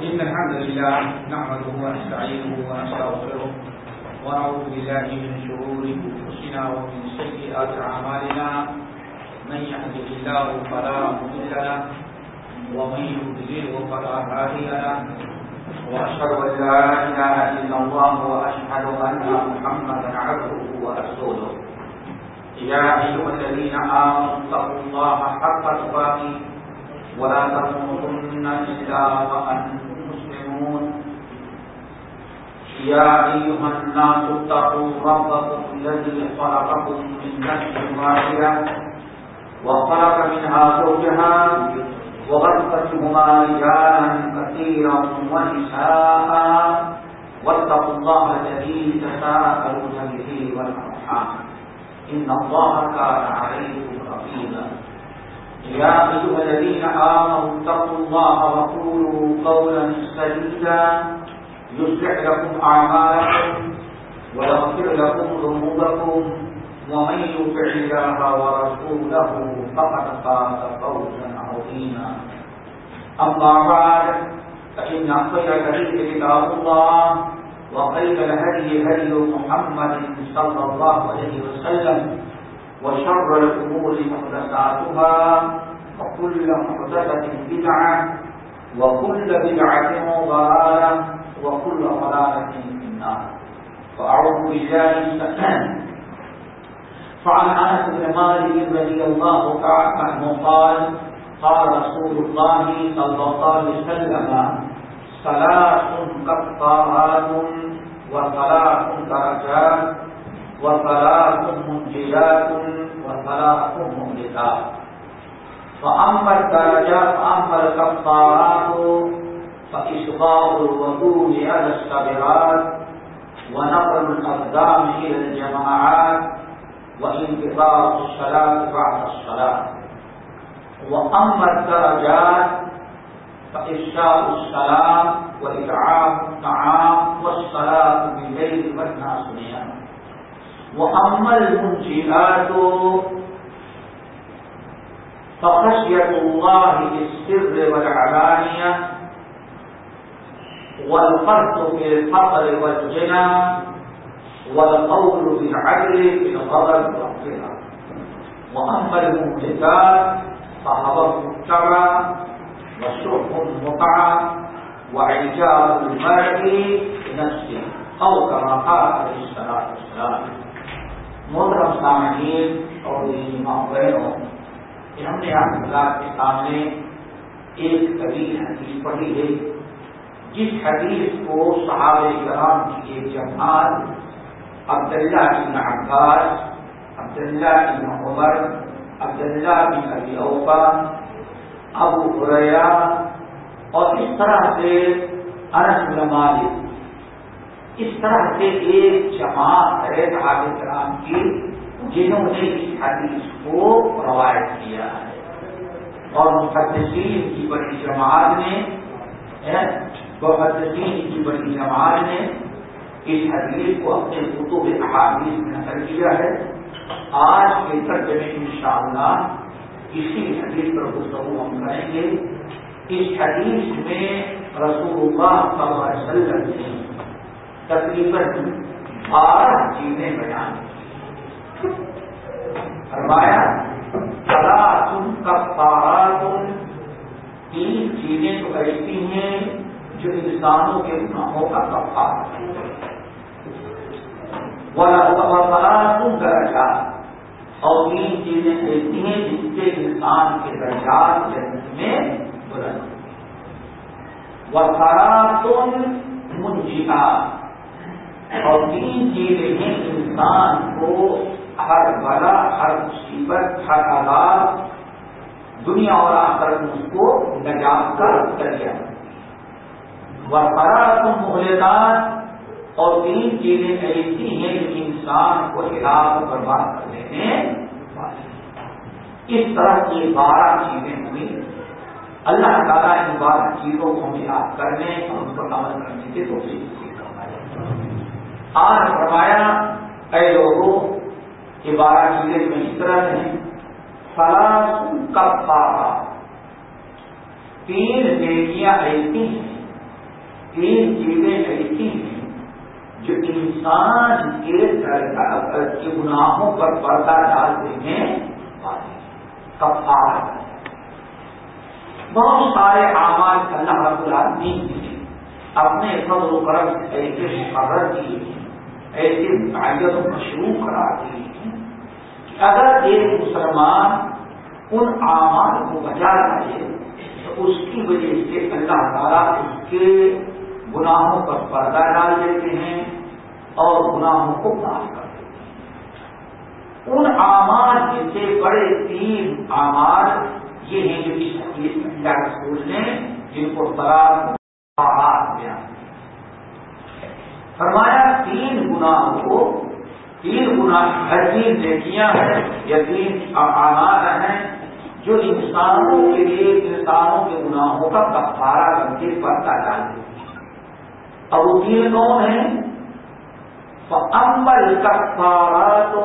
إن الحمد لله نحمده ونستعينه ونستغفره ونعوذ بالله من شرور أنفسنا ومن سيئات أعمالنا. من يهده الله فلا مضل له ومن يضلله فلا هادي له. وأشهد أن لا إله إلا الله وأشهد أن محمدا عبده ورسوله. يا أيها الذين آمنوا اتقوا الله حق تقاته ولا تموتن إلا وأنتم مسلمون يا أيها الناس اتقوا ربكم الذي خلقكم من نفس واحدة وخلق منها زوجها وغرق منهما رجالا كثيرا ونساء. واتقوا الله الذي تساءلون به والأرحام. إن الله كان عليكم رقيبا. يا أيها الذين آمنوا اتقوا الله وقولوا قولا سديدا يصلح لكم أعمالكم ويغفر لكم ذنوبكم ومن يطع الله ورسوله فقد فاز فوزا عظيما. أما بعد، فإن خير الحديث كتاب الله وخير الهدي هدي محمد صلى الله عليه وسلم. وشر الأمور محدثاتها وكل محدثة بدعة وكل بدعة ضلالة وكل ضلالة في النار. فأعوذ بالله فعن أنس بن مالك رضي الله تعالى عنه قال قال رسول الله صلى الله عليه وسلم ثلاث كفارات وثلاث درجات وثلاث فأما الدرجات فأما الكفارات فإسقاط الوضوء على الصبرات ونقل الأقدام إلى الجماعات الصلاة بعد الصلاة. وأما الدرجات فإفشاء الطعام والصلاة بالليل والناس نيام وأما المنجئات فخشية الله في السر والعلانية والقرض في الفقر والجنى والقول بالعدل في الغضب والقرى وأما المملكات فهو المتبع وشرب المطعم وعجاب المرء بنفسه أو كما قال عليه الصلاة والسلام. محترم سامعین، اور بہنوں ہم نے آپ اللہ کے سامنے ایک طویل حدیث پڑھی ہے، جس حدیث کو صحابہ کرام کی ایک جماعت، عبداللہ بن عباس، عبداللہ بن عمر، عبداللہ بن ابی اوفا ابو حریرا اور اس طرح سے انس بن مالک اس طرح سے ایک جماعت ہے صحابہ کرام کی جنہوں نے اس حدیث کو روایت کیا ہے۔ اور محدثین کی بڑی جماعت نے محدثین کی بڑی جماعت نے اس حدیث کو اپنے کتب احادیث میں نقل کیا ہے۔ آج کے ترجمے ان شاء اللہ اسی حدیث پر گفتگو ہم کریں گے۔ اس حدیث میں رسول اللہ صلی اللہ علیہ وسلم نے تقریباً بارہ چیزیں بیان فرمایا کلا تم کا پارا تم تین چیزیں تو ایسی ہیں جو انسانوں کے گناہوں کا کفا تم درجات اور تین چیزیں ایسی ہیں جس سے انسان کے درجات جنت میں بلند وہ سارا تم منجیات اور تین چیزیں ہیں انسان کو ہر بلا، ہر مصیبت، ہر آزاد دنیا اور آخر میں اس کو نجات کا ذریعہ وہ بڑا تم مغلدان اور تین چیزیں ایسی ہیں جو انسان کو ہلاک برباد کر دینے والی اس طرح کی بارہ چیزیں ہوئی۔ اللہ تعالیٰ ان بارہ چیزوں کو ہم کرنے اور ان پر عمل کرنے کے تو آج فرمایا، اے لوگوں یہ بارہ چیزیں میں اس طرح ہیں۔ فلاں کا پارا تین نیکیاں ایسی ہیں۔ تین چیزیں ایسی ہیں جو انسان کے کے گناہوں پر پردہ ڈالتے ہیں۔ کفارہ بہت سارے آواز اللہ رب العالمین نے اپنے فضل و کرم ایسے مقرر کیے ہیں۔ ایسے متعلق مشروع کرا دیے ہیں کہ اگر ایک مسلمان ان اعمال کو بچا لائے تو اس کی وجہ سے اللہ تعالیٰ اس کے گناہوں پر پردہ ڈال دیتے ہیں اور گناہوں کو معاف کر دیتے ہیں۔ ان آمار میں سے بڑے تین آمار یہ ہیں جو اس حدیث میں اللہ رسول نے جن کو تلاش میں فرمایا، تین گناہ کو تین گنا تین نیکیاں ہیں یا تین آمار ہیں جو انسانوں کے لیے انسانوں کے گناہوں کا کفارہ بن کے پردہ ڈال دیتے اب وہ تین کون ہیں؟ امبل کفارا تو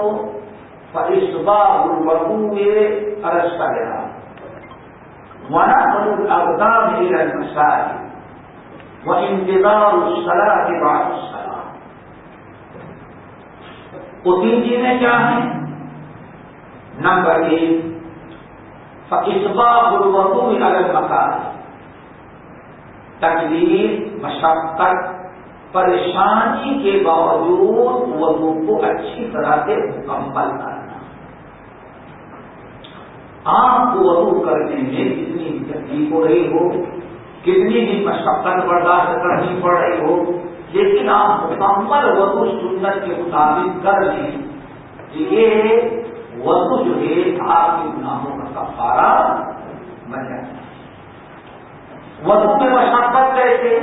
فرشبا البو ارس کا گیا ونا بل ابدام مسائل وہ انتظار السلا کے بعد السلام وہ تین چیزیں کیا ہیں؟ نمبر ایک فسبا البو الگ مسائل تکلیف، مشقت، پریشانی کے باوجود وضو کو اچھی طرح سے مکمل کرنا۔ آپ کو وضو کرنے میں کتنی بھی تکلیف ہو رہی ہو، کتنی بھی مشقت برداشت کرنی پڑ رہی ہو لیکن آپ مکمل وضو سنت کے مطابق کر لیں یہ وضو جو ہے آپ کے گناہوں کا کفارہ بن جاتا ہے۔ وضو میں مشقت کیسے؟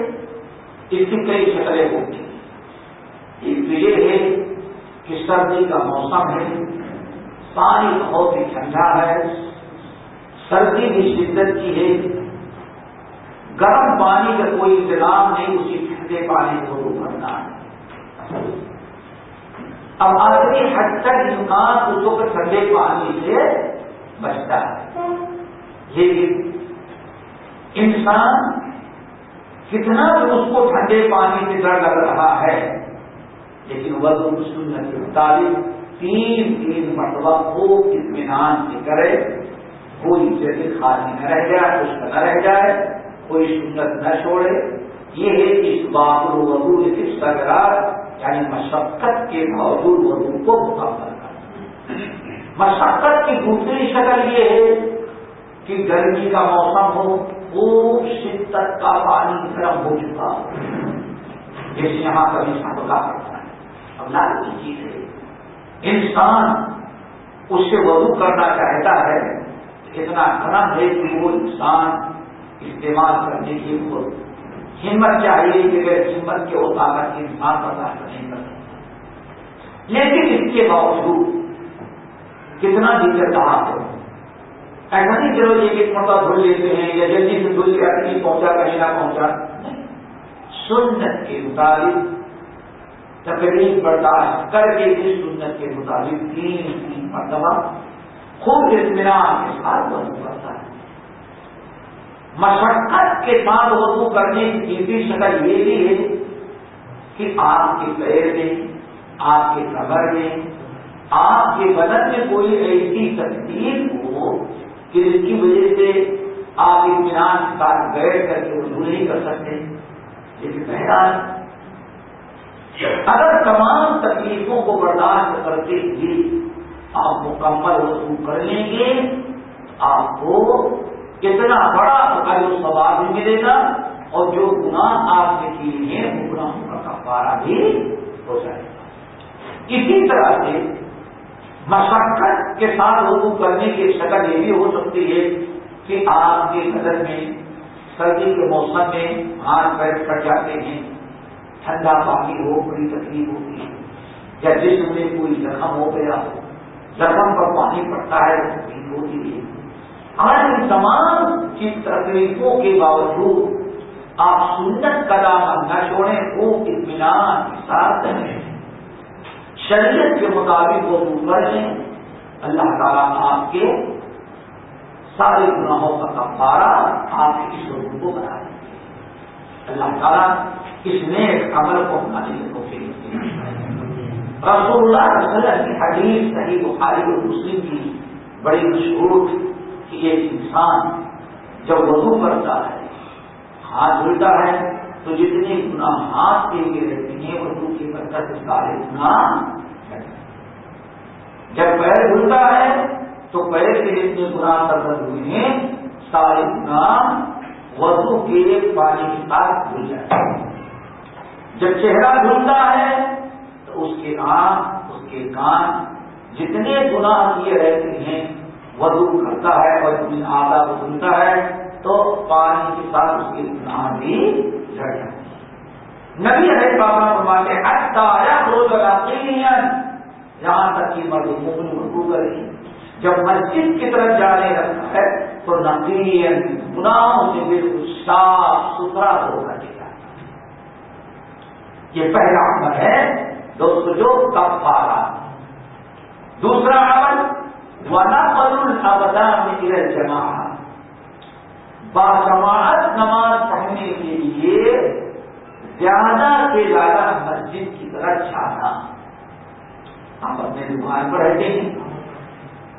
اس کی کئی شکلیں ہوتی ہیں۔ ایک تو یہ ہے کہ سردی کا موسم ہے پانی بہت ہی ٹھنڈا ہے، سردی بھی شدت کی ہے۔ گرم پانی کا کوئی انتظام نہیں، اسی ٹھنڈے پانی کو اب آدمی حد تک انسان اس وقت ٹھنڈے پانی سے بچتا ہے۔ لیکن انسان کتنا بھی اس کو ٹھنڈے پانی سے ڈر لگ رہا ہے، لیکن وضو سنت کے مطابق تین تین مرتبہ خوب اطمینان سے کرے، کوئی جیسے خالی نہ رہ جائے، خشک نہ رہ جائے، کوئی سنت نہ چھوڑے۔ یہ ہے اس بات وضو اس سگرار یعنی مشقت کے باوجود وضو کو مکمل کرنا مشقت کی دوسری شکل یہ ہے کہ گرمی کا موسم ہو، خوب شدت کا پانی گرم ہو چکا جیسے یہاں کبھی سبکا پڑتا ہے اب لال کی چیز ہے، انسان اس سے وضو کرنا چاہتا ہے، اتنا گرم ہے کہ وہ انسان استعمال کرنے کی وہ ہمت چاہیے کہ اگر ہمت کے وہ طاقت انسان برداشت نہیں کر سکتا۔ لیکن اس کے باوجود کتنا دقت رہا ہو ایسا نہیں چلو ایک ایک مرتبہ دھل لیتے ہیں یا جلدی سے دھل کے نہیں پہنچا، کہیں نہ پہنچا۔ سنت کے مطابق تقریب برداشت کر کے بھی سنت کے مطابق تین تین مرتبہ خوب اطمینان کے ساتھ وضو کرتا مشقت کے ساتھ وضو کرنے کی تیسری شکل یہ بھی ہے کہ آپ کے پیر میں، آپ کے کمر میں، آپ کے بدن میں کوئی ایسی تکلیف ہو کہ جس کی وجہ سے آپ اطمینان کے ساتھ بیٹھ کر کے وضو نہیں کر سکتے۔ لیکن بہرحال، اگر تمام تکلیفوں کو برداشت کرتے ہوئے آپ مکمل وضو کر لیں گے، آپ کو کتنا بڑا و سوال بھی ملے گا اور جو گناہ آپ نے کیے ہیں، وہ گناہوں کا کفارہ بھی ہو جائے گا۔ اسی طرح سے مشقت کے ساتھ وضو کرنے کی شکل یہ بھی ہو سکتی ہے کہ آپ کے بدن میں سردی کے موسم میں ہاتھ پیر پڑ جاتے ہیں، ٹھنڈا پانی ہو، بڑی تکلیف ہوتی ہے، یا جسم میں کوئی زخم ہو گیا ہو، زخم پر پانی پڑتا ہے تکلیف ہوتی ہے۔ آج ان تمام تکلیفوں کے باوجود آپ سنت کا دامن نہ چھوڑیں، وہ اطمینان کے ساتھ شریعت کے مطابق وہ دور کر لیں اللہ تعالیٰ آپ کے سارے گناہوں کا کفارہ آپ اس وضو کو بنا دیں۔ اللہ تعالیٰ اس نیک عمل کو اپنانے کو فکر رسول اللہ علیہ وسلم کی حدیث صحیح بخاری اور مسلم کی بڑی مشہور کہ ایک انسان جب وضو کرتا ہے، ہاتھ دھلتا ہے، تو جتنے گنا ہاتھ کے لیے رہتے ہیں، وضو کی برکت سارے گنا جب پیر دھلتا ہے، تو پیر کے جتنے گنا سرد ہوئے ہیں، سارے گنا وضو کے پانی کے ساتھ دھل جاتے ہیں۔ جب چہرہ دھلتا ہے، تو اس کے آنکھ، اس کے کان جتنے گناہ کیے رہتے ہیں وضو کرتا ہے اور اپنی آدھا کو ہے، تو پانی کے ساتھ اس کے گناہ بھی جڑ جاتے ہیں نبی ہے بابا فرماتے اٹھارہ روز یہاں تک کہ مرد مومن وضو کرے جب مسجد کی طرف جانے لگتا ہے، تو نقین گناہوں سے بالکل صاف ستھرا ہو کر کے جاتا ہے۔ یہ پہلا عمل ہے دوستو جو کب پارا دوسرا عمل ونا پل جماعت نماز پڑھنے کے لیے زیادہ سے زیادہ مسجد کی طرف جانا آپ اپنے دکان پر رہتے ہیں.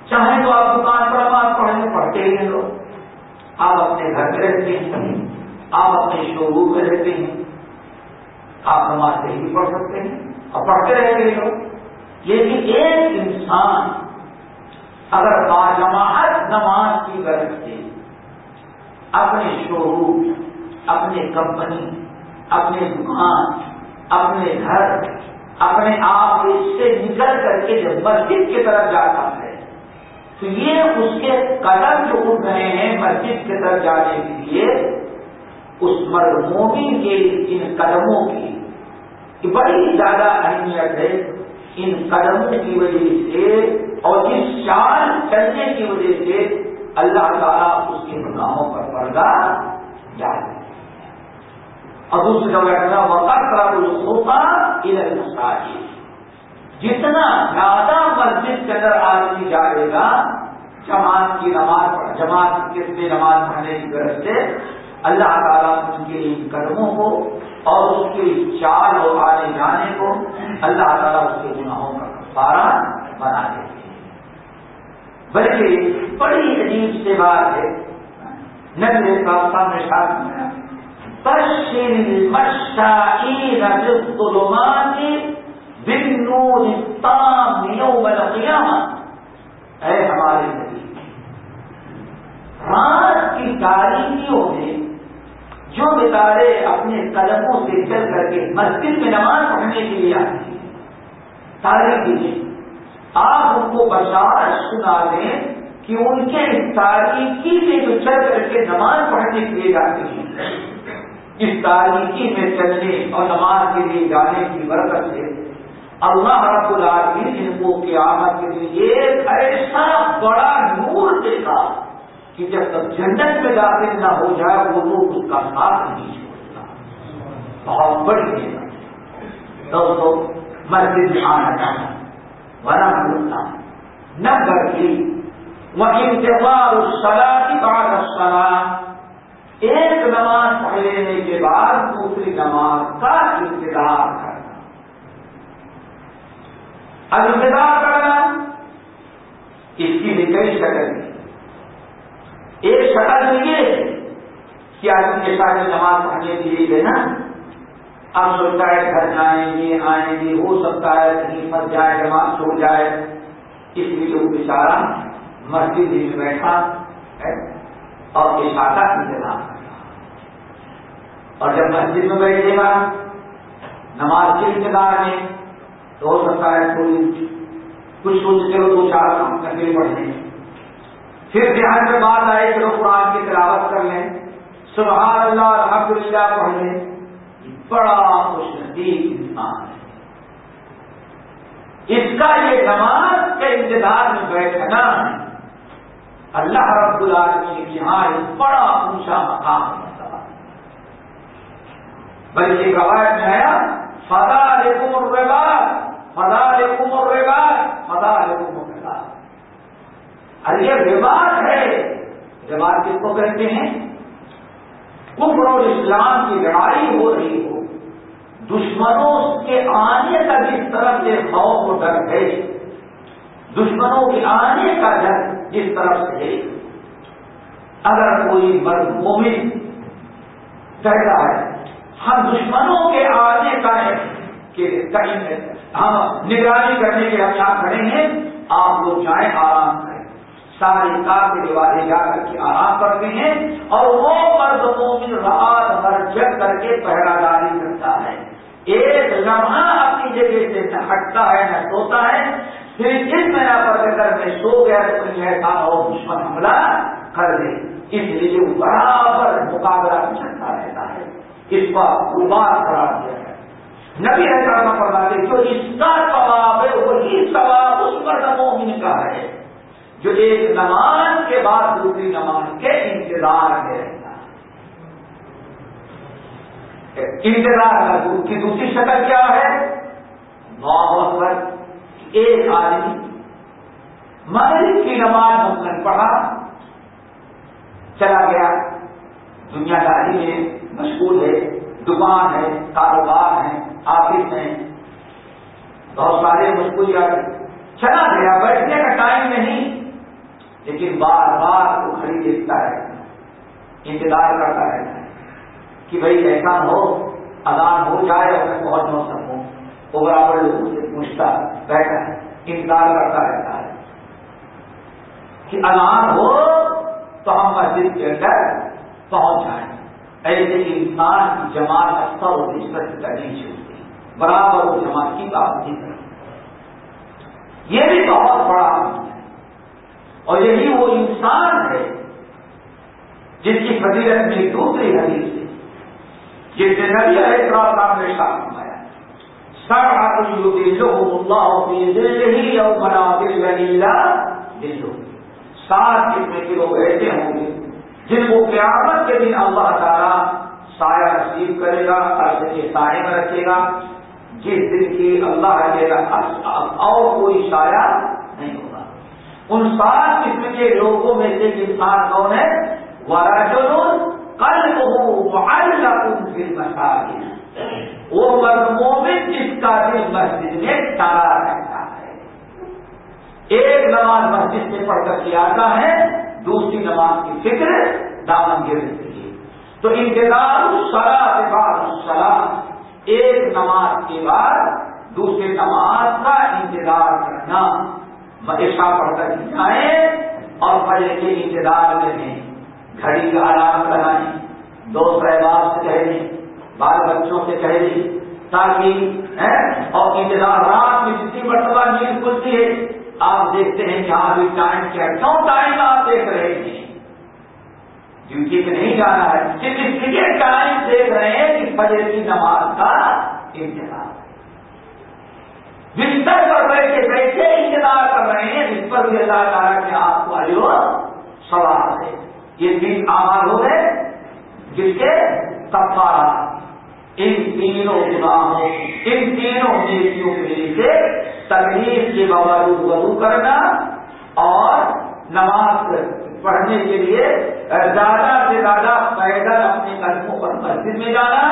چاہے تو آپ دکان پر نماز پڑھنے پڑھتے ہی لوگ آپ اپنے گھر میں رہتے ہیں. آپ اپنے شو روم میں رہتے ہیں. آپ نماز نہیں پڑھ سکتے ہیں. اور پڑھتے رہتے ہیں لوگ لیکن ایک انسان اگر باجماعت نماز کی غرض سے اپنے شو روم اپنے کمپنی، اپنے دکان، اپنے گھر، اپنے آپ سے نکل کر کے جب مسجد کی طرف جاتا ہے، تو یہ اس کے قدم جو اٹھ رہے ہیں مسجد کی طرف جانے کے لیے، اس مرد مومن کے ان قدموں کی بڑی زیادہ اہمیت ہے ان قدموں کی وجہ سے اور اس شان چلنے کی وجہ سے اللہ تعالیٰ اس کے گناہوں پر پردہ ڈال اور دوسری جگہ وقت ہوتا ادھر مساجد جتنا زیادہ مسجد کے اندر آدمی جائے گا، جماعت کی نماز پڑھ، جماعت کے نماز پڑھنے کی غرض سے اللہ تعالیٰ ان کے ان قدموں کو اور اس کے چال اور آنے جانے کو اللہ تعالیٰ اس کے گناہوں کا کفارہ بنا دیتے ہیں۔ بلکہ بڑی عجیب سے بات ہے، نبی کا سامنے ساتھ میں تشریل بالنور التام يوم القيامة اے ہمارے نبی، رات کی تاریخیوں میں جو بتارے اپنے قدموں سے چل کر کے مسجد میں نماز پڑھنے کے لیے آتے ہیں۔ تاریخی میں آپ ان کو بشارت سنا دیں کہ ان کے اس تاریخی میں جو چل کر کے نماز پڑھنے کے لیے جاتے ہیں، اس تاریخی میں چلنے اور نماز کے لیے جانے کی برکت سے اللہ رب العالمین ان کو قیامت کے لیے ایک ایسا بڑا نور دیکھا۔ کہ جب تک جنت میں داخل نہ ہو جائے وہ لوگ اس کا ساتھ نہیں چھوڑتا۔ بہت بڑی نعمت دوستو، مسجد میں آنا جانا بنا ملتا نمبر کی وہ انتظار السلا کی بات السلام ایک نماز پڑھ لینے کے بعد دوسری نماز کا انتظار کرنا۔ اب انتظار کرنا، اس کی بھی کئی شکل ہے ایک شکل تو یہ کہ آدمی کے ساتھ نماز پڑھنے کے لیے نا اب سوچتا ہے گھر جائیں گے، آئیں گے، ہو سکتا ہے کہیں پھنس جائے جماعت چھوڑ جائے۔ اس لیے وہ بیچارہ مسجد میں بیٹھا ہے اور عشا کا انتظام کرتا اور جب مسجد میں بیٹھے گا، نماز کے انتظار میں تو ہو سکتا ہے کوئی کچھ سوچ کے دو چار کام کرنے پڑھنے پھر دھیان میں بات آئے کہ لوگ قرآن کی تلاوت کر لیں۔ سبحان اللہ الحمد للہ پڑھ لیں۔ بڑا خوش نصیب انسان ہے۔ اس کا یہ نماز کے انتظار میں بیٹھنا اللہ رب العالمین کے یہاں ایک بڑا اونچا مقام ہوتا بلکہ روایت میں آیا فدا لکم الرباد فدا لکم الرباد فدا لکم الرباد ارے یہ رواج ہے۔ رواج کس کو کہتے ہیں؟ کفر اور اسلام کی لڑائی ہو رہی ہو۔ دشمنوں کے آنے کا جس طرف سے خوف و ڈر ہے، دشمنوں کے آنے کا ڈر جس طرف سے ہے۔ اگر کوئی مرد مومن کہتا ہے، ہم دشمنوں کے آنے کا ہے کہ ہم نگرانی کرنے کے ہم یہاں کھڑے ہیں، آپ لوگ جائیں آرام کریں۔ سارے کار کے دیوارے جا کر کے آرام کرتے ہیں اور وہ مرد مومن رات بھر جگ کر کے پہرا داری کرتا ہے۔ ایک لمحہ اپنی جگہ سے نہ ہٹتا ہے، نہ سوتا ہے، پھر اس میں نہ پڑھ کر میں سو گیا تو کہیں ایسا ہو دشمن حملہ کر دے اس لیے برابر مقابلہ چلتا رہتا ہے۔ اس پر بات کرا دیا ہے۔ نبی ہے کرنا پڑا جو اس کا ثواب ہے، وہی ثواب اس پر مومن کا ہے۔ جو ایک نماز کے بعد دوسری نماز کے انتظار میں رہتا ہے۔ انتظار کی دوسری شکل کیا ہے؟ بہت ایک آدمی مغرب کی نماز مثلاً پڑھا، چلا گیا۔ دنیا داری میں مشغول ہے، دکان ہے، کاروبار ہے، آفس ہے۔ بہت سارے مشغولیات چلا گیا، بیٹھنے کا ٹائم نہیں۔ لیکن بار بار وہ کھڑی دیکھتا ہے، انتظار کرتا ہے کہ بھائی ایسا ہو، اذان ہو جائے اور میں پہنچ نہ سکوں وہ برابر لوگوں سے پوچھتا، بیٹھا ہے انتظار کرتا رہتا ہے۔ کہ اذان ہو تو ہم مسجد کے اندر پہنچ جائیں۔ ایسے انسان کی جماعت اکثر اور نسبت کرنی چاہیے برابر وہ جماعت کی پابندی کریں یہ بھی بہت بڑا اور یہی وہ انسان ہے جس کی فضیلت میں دوسری حدیث ہے، جس نے نبی علیہ السلام نے ساتھ فرمایا سر اللہ دل ہی بنا دل سات قسم کے لوگ ایسے ہوں گے جن کو قیامت کے دن اللہ تعالیٰ سایہ نصیب کرے گا عرصے کے سائے میں رکھے گا۔ جس دن کی اللہ رکھے اور کوئی سایہ ان سات قسم کے لوگوں میں سے انسان کون ہے؟ وراجل کل پھر مساجد وہ مومن جس کا دل مسجد میں ٹارا رہتا ہے۔ ایک نماز مسجد سے پڑھ کر کے آتا ہے، دوسری نماز کی فکر دامن گرتی ہے تو انتظار سرا کے بعد سلام ایک نماز کے بعد دوسری نماز کا انتظار کرنا۔ مدرسہ پڑھ کر جائیں اور پڑھنے کے انتظار میں ہیں گھڑی کا آرام لگائیں دوست احباب سے کہہ دیں بال بچوں سے کہہ دیں تاکہ اور انتظار رات میں جتنی مرتبہ نیند کھلتی ہے، آپ دیکھتے ہیں کہ ہاں بھی ٹائم کیا کیوں ٹائم آپ دیکھ رہے ہیں؟ ڈیوٹی پہ نہیں جانا ہے، صرف اس لیے ٹائم دیکھ رہے ہیں کہ فجر کی نماز کا انتظار۔ بستر پر بیٹھے بیٹھے انتظار کر رہے ہیں، جس پر بھی اللہ تعالیٰ کے آپ کو آئیو سوال ہے۔ یہ تین آمار ہو گئے۔ جس کے کفارا ان تینوں گناہوں، ان تینوں نیتوں کے لیے تکلیف کے باوجود وضو کرنا اور نماز پڑھنے کے لیے زیادہ سے زیادہ پیدل اپنے قدموں پر مسجد میں جانا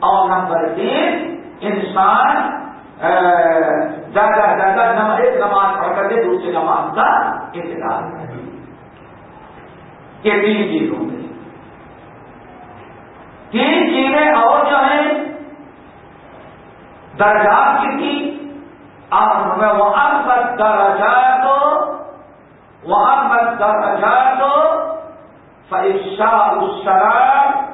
اور نمبر تین، انسان زیادہ سے زیادہ ایک نماز پڑھ کر کے دوسری نماز کا انتظار کرے یہ تین چیزوں میں۔ تین چیزیں اور جو ہیں، درجات کی تھی۔ آپ میں وہاں پر درجا تو وہاں پر درجا تو فریشا السلام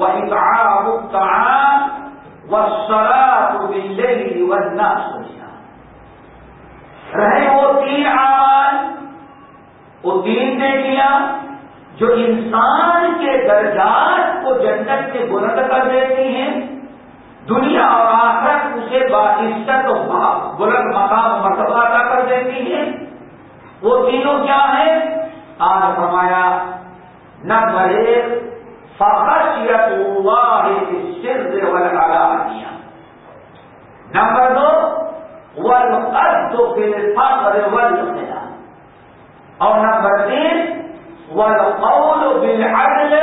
و اطعام الطعام۔ والصلاة بالليل والناس رہے وہ تین آواز وہ تین نے کیا جو انسان کے درجات کو جنت سے بلند کر دیتی ہیں، دنیا اور آخرت اسے باعزت بلند مقام، مرتبہ ادا کر دیتی ہیں۔ وہ تینوں کیا ہیں؟ آج فرمایا نہ بھرے فخشیت واحد سر والعلانیہ نمبر دو والقد فی الفقر والغنى اور نمبر تین، والقول بالعدل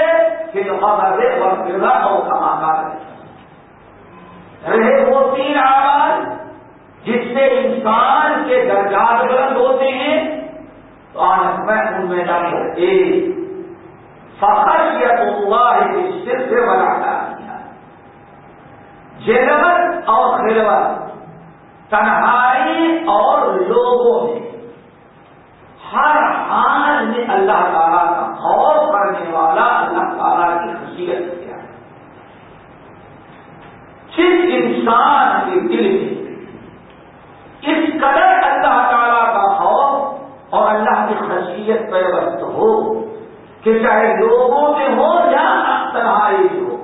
پھر اور پھر اور کما قال رہے وہ تین آواز جس سے انسان کے درجات بلند ہوتے ہیں۔ تو آج میں ان میں ڈاکٹر ایک فخر یا اللہ صرف سے بناتا جلوت اور خلوت تنہائی اور لوگوں میں ہر حال میں اللہ تعالیٰ کا خوف کرنے والا اللہ تعالیٰ کی خصیت کیا ہے جس انسان کے دل میں اس قدر اللہ تعالیٰ کا خوف اور اللہ کی خصیت پیوست کہ چاہے لوگوں میں ہو یا تنہائی ہو،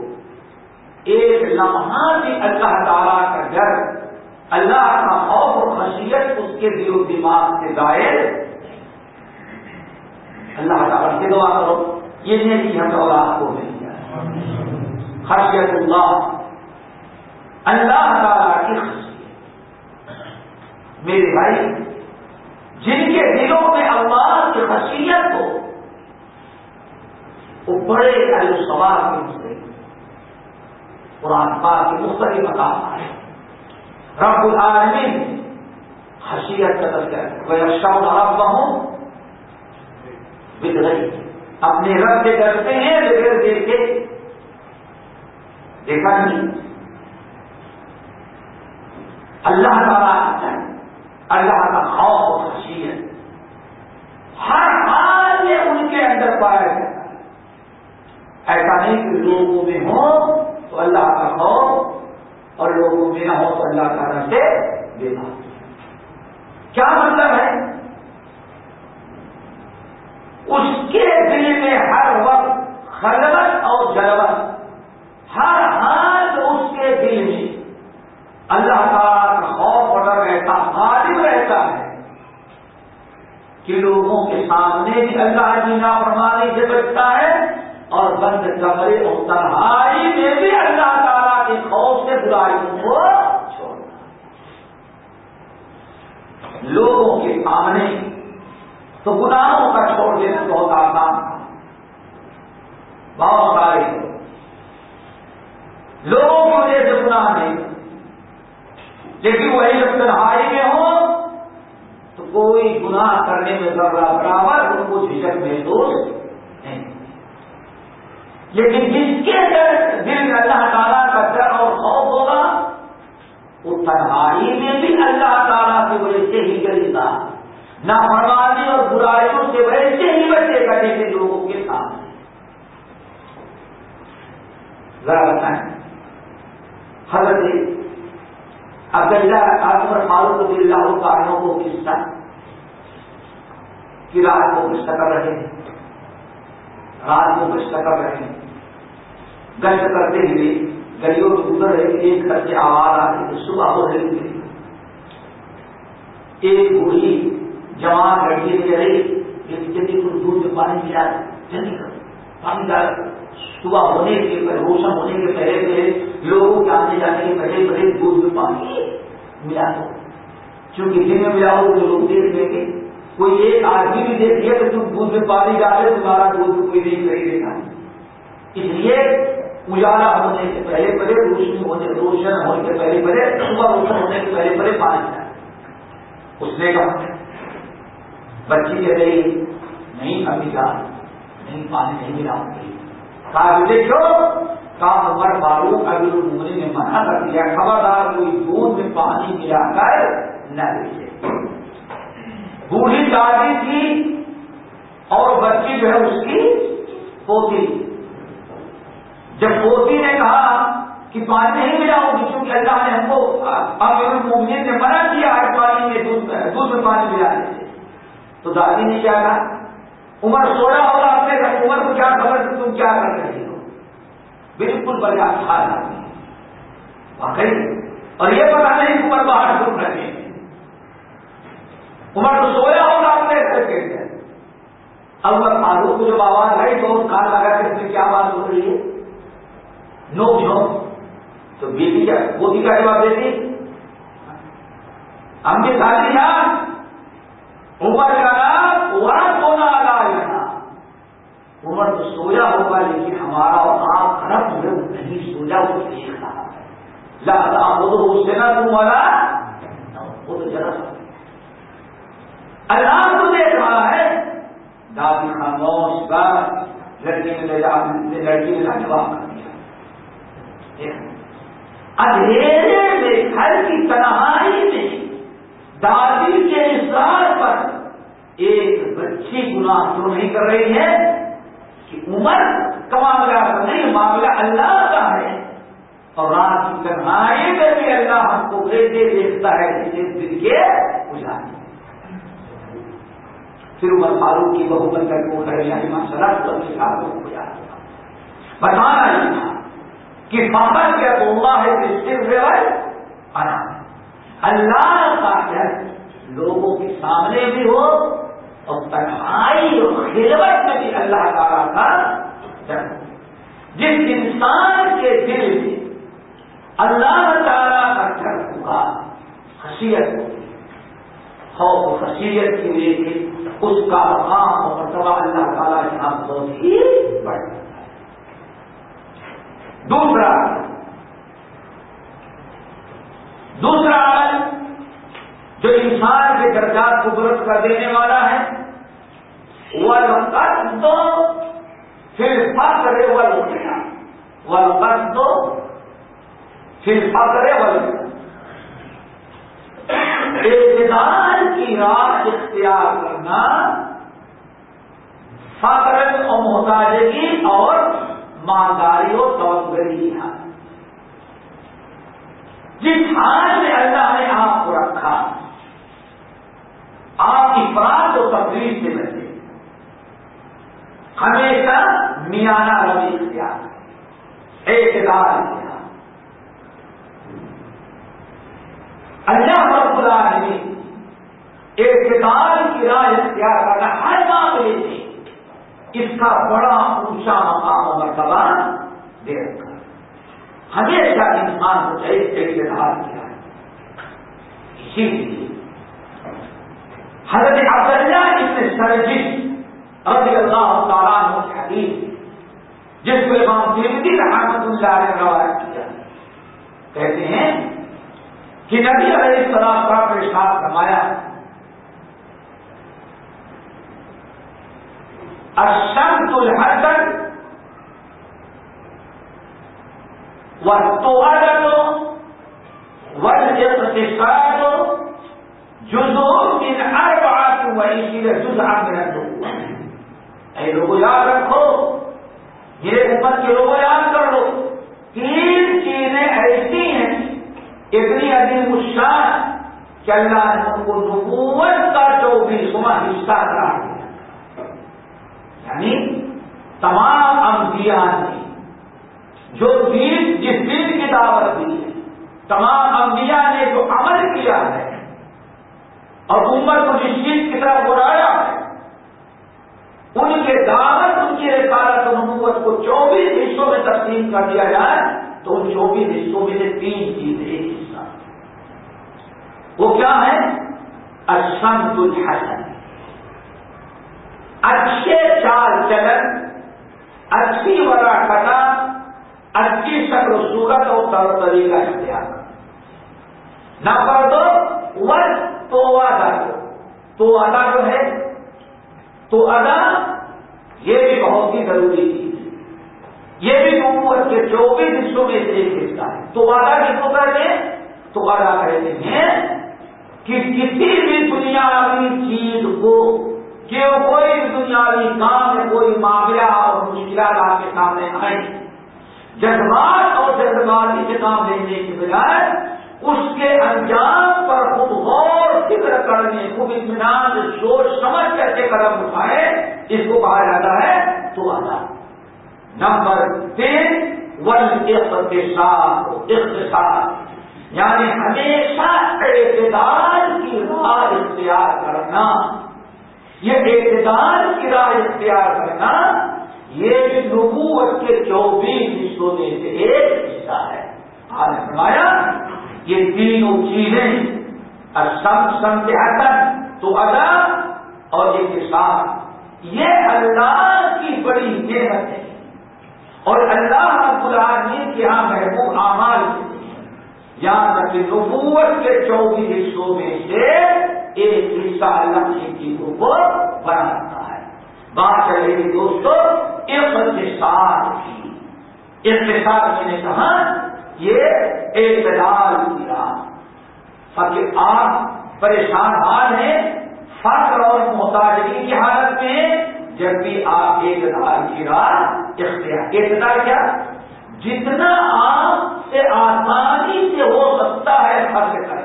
ایک لمحہ بھی اللہ تعالیٰ کا ڈر، اللہ کا خوف اور خصیت اس کے دل و دماغ سے دائر اللہ تعالیٰ سے دعا کرو، یہ نہیں کہ ہم اولاد کو مل گیا خشیت اللہ اللہ تعالیٰ کی خصیت میرے بھائی، جن کے دلوں میں اللہ کی خصیت ہو وہ بڑے اہل سوال کے سے قرآن پاک کے مختلف مقام آئے رب العالمین خصیت کا تذکر وہ شاؤ رب ہوں رہی اپنے رب سے کرتے ہیں بغیر دیکھے دیکھا نہیں۔ اللہ تعالیٰ اللہ کا خوف و خصیت ہر حال میں ان کے اندر پایا جاتا ہے۔ ایسا نہیں کہ لوگوں میں ہو تو اللہ کا خوف اور لوگوں میں نہ ہو تو اللہ تعالیٰ سے بے کیا مطلب ہے؟ اس کے دل میں ہر وقت خلوت اور جلوت۔ ہر حال اس کے دل میں۔ اللہ تعالیٰ کا خوف ڈر رہتا غالب رہتا ہے کہ لوگوں کے سامنے بھی اللہ کی نافرمانی سے بچتا ہے اور بند کمرے اور تنہائی میں بھی اللہ تعالیٰ کے خوف سے برائیوں کو چھوڑنا لوگوں کے سامنے تو گناہوں کا چھوڑ دینا بہت آسان تھا بہت سارے۔ لوگوں کی وجہ سے گناہ نہیں۔ لیکن وہی جب تنہائی میں ہو تو کوئی گناہ کرنے میں ذرا برابر ان کو جھجک محسوس نہیں۔ لیکن جس کے دل میں اللہ تعالیٰ کا ڈر اور خوف ہوگا، وہ تنہائی میں بھی اللہ تعالیٰ کی وجہ سے ہی گریتا نہ فرمانی اور برائیوں سے ویسے ہی بچے گا جیسے لوگوں کے سامنے ذرا بتائیں۔ حضرت اب اکبر فاروق اللہ کاروں کو کس طرح کہ رات کو کچھ کر رہے ہیں۔ رات کو کچھ کر رہے ہیں۔ گشت کرتے ہوئے گلیوں میں گزر رہے ایک گھر سے آواز آ رہی صبح ہو رہی تھی۔ ایک بوڑھی جوان لڑکی میں رہی جس جلدی کو دودھ میں پانی ملا جلدی کرو پانی ڈال صبح ہونے کے روشن ہونے کے پہلے پہلے لوگوں کے آنے جانے کے پہلے پہلے دودھ میں پانی ملا دو۔ کیونکہ دن میں ملا ہو تو لوگ دیکھ لیں گے۔ کوئی ایک آدمی بھی دیکھ لیا تو تم دودھ میں پانی ڈالے تمہارا دودھ کوئی نہیں صحیح دیکھا اس لیے اجالا ہونے سے پہلے پہلے روشنی ہونے، روشن ہونے کے پہلے پہلے صبح روشن ہونے کے پہلے پہلے پانی ڈالے اس نے کہا، بچی کہہ رہی، نہیں ابھی جا، نہیں پانی نہیں ملاؤں گی کہا دیکھو کام عمر فاروق ابھی المنی نے منع کر دیا۔ خبردار، کوئی دودھ میں پانی ملا کر نہ دیجیے بوڑھی دادی تھی اور بچی جو ہے، اس کی پوتی تھی۔ جب پوتی نے کہا کہ پانی نہیں ملاؤں گی کیونکہ اللہ نے ہم کو اب نے منع کیا ہے پانی میں دودھ میں پانی ملانے سے تو دادی نے کیا کہا؟ عمر سویا ہوگا اپنے عمر کو کیا خبر تم کیا کر رہی ہو؟ بالکل بڑا تھا واقعی۔ اور یہ پتا نہیں عمر باہر گھوم رہے ہیں۔ عمر تو سویا ہوگا اپنے گھر کے اندر اب فاروق کو جب آواز آئی تو کھان لگا کہ اس میں کیا بات ہو رہی ہے؟ نو نو تو بیٹی کیا پوتی کا جواب دیتی ہم کے ساتھی یار عمر کا نام وہاں سونا آگا یہاں عمر تو سویا ہوگا لیکن ہمارا اور آپ خراب ہوئے نہیں سویا، وہ دیکھ رہا ہے۔ لہٰذا خود اس سے نہ تمہارا خود ذرا اللہ کو دیکھ رہا ہے۔ دادی خاموش بس لڑکی نے لڑکی نے لاجواب کر دیا۔ اندھیرے میں گھر کی تنہائی میں دادی کے اصرار پر ایک بچی گناہ کیوں نہیں کر رہی ہے کہ عمر کا معاملہ نہیں، معاملہ اللہ کا ہے۔ اور رات کی تنہائی میں بھی اللہ ہم کو بھیجے دیکھتا ہے، جسے دل کے اجانے پھر عمر فاروق کی بہو بن کر کو کرے یعنی مسئلہ تو اپنے ساتھ بتانا یہ تھا کہ فخر کیا تو اللہ ہے کہ صرف اللہ کا لوگوں کے سامنے بھی ہو اور تنہائی اور خلوت میں بھی اللہ تعالیٰ کا جس انسان کے دل میں اللہ تعالیٰ کا ڈر ہوگا خصیت ہوگی۔ خوف خصیت کی وجہ سے اس کا مقام اور مرتبہ اللہ تعالیٰ یہاں بہت ہی بڑھ دوسرا۔ دوسرا عمل جو انسان کے درجات کو درست کر دینے والا ہے وہ لمکت دو پھر فخر وہ وہ لمکت دو پھر فخر وہ اقتدار کی راہ اختیار کرنا فخر اور محتاجگی اور مالداری اور توگری ہے۔ جس حال میں اللہ نے آپ کو رکھا، آپ کی بات و تفریح سے بچے ہمیشہ میانہ روی اختیار اعتدار کیا۔ اللہ رب العالمین اعتدار کی راہ اختیار کرنا ہر معاملے سے اس کا بڑا اونچا مقام و مرتبہ دے رکھا ہمیشہ انسان کو چاہیے اعتدار کیا ہے۔ اسی لیے حضرت عبداللہ ابن سرجس رضی اللہ تعالیٰ عنہ حدیث، جس کو امام دیوتی رحمت اللہ نے روایت کیا کہتے ہیں کہ نبی علیہ السلام کا پیشاب فرمایا الشمس الحسن والطهرة والاقتصاد جزو من اربعات وعشرين جزءا من النبوة. اے لوگوں یاد رکھو میرے امت کے لوگوں یاد کر لو، تین چیزیں ایسی ہیں اتنی عظیم الشان، کہ اللہ نے ان کو نبوت کا چوبیسواں حصہ قرار دیا۔ یعنی تمام انبیاء نے جو دین جس دین کی دعوت دی ہے، تمام انبیاء نے جو عمل کیا ہے، اور امت کو جس چیز کی طرف بلایا ہے، ان کے دعوت، ان کی رسالت و نبوت کو چوبیس حصوں میں تقسیم کر دیا جائے، تو ان چوبیس حصوں میں سے تین چیز ایک حصہ۔ وہ کیا ہے؟ اشمت الحسن اچھے چال چلن، اچھی ورا کٹا اچھی شکل صورت اور طور طریقہ اختیار نمبر دو ون تو ادا تو ادا جو ہے تو ادا یہ بھی بہت ہی ضروری چیز ہے۔ یہ بھی نبوت کے چوبیس حصوں میں سے ایک حصہ ہے۔ تو ادا کس کو کہتے ہیں؟ تو ادا کہتے ہیں کہ کسی بھی دنیاوی چیز کو کہ کوئی دنیاوی کام ہے، کوئی معاملہ اور مشکلات آپ کے سامنے آئے جذبات اور جذباتی سے کام لینے کے بجائے اس کے انجام پر خود غور، فکر کرنے، خود اطمینان، سوچ سمجھ کر کے قدم اٹھائے اس کو کہا جاتا ہے تو ادا نمبر تین ون اقتصاد اقتصاد۔ یعنی ہمیشہ اعتدال کی راہ اختیار کرنا۔ یہ اعتدال کی راہ اختیار کرنا یہ نبوت کے چوبیس حصوں میں سے ایک حصہ ہے۔ آپ نے فرمایا، یہ تینوں چیزیں سم سمجھا تو ادا اور یہ کسان یہ اللہ کی بڑی نعمت ہے۔ اور اللہ رب العالمین کے یہاں محبوب اعمال یہاں تک نبوت کے چوبیس حصوں میں سے ایک حصہ اللہ کی چیزوں کو بناتا ہے۔ بات چل رہی دوستوں اقتصاد کی۔ اقتصاد میں نے کہا، یہ اعتدال کیا تاکہ آپ پریشان حال ہیں، فخر اور محتاجگی کی حالت میں جب بھی آپ اعتدال کی راہ اختیار، اعتدال کیا؟ جتنا آپ سے آسانی سے ہو سکتا ہے خرچ کرنا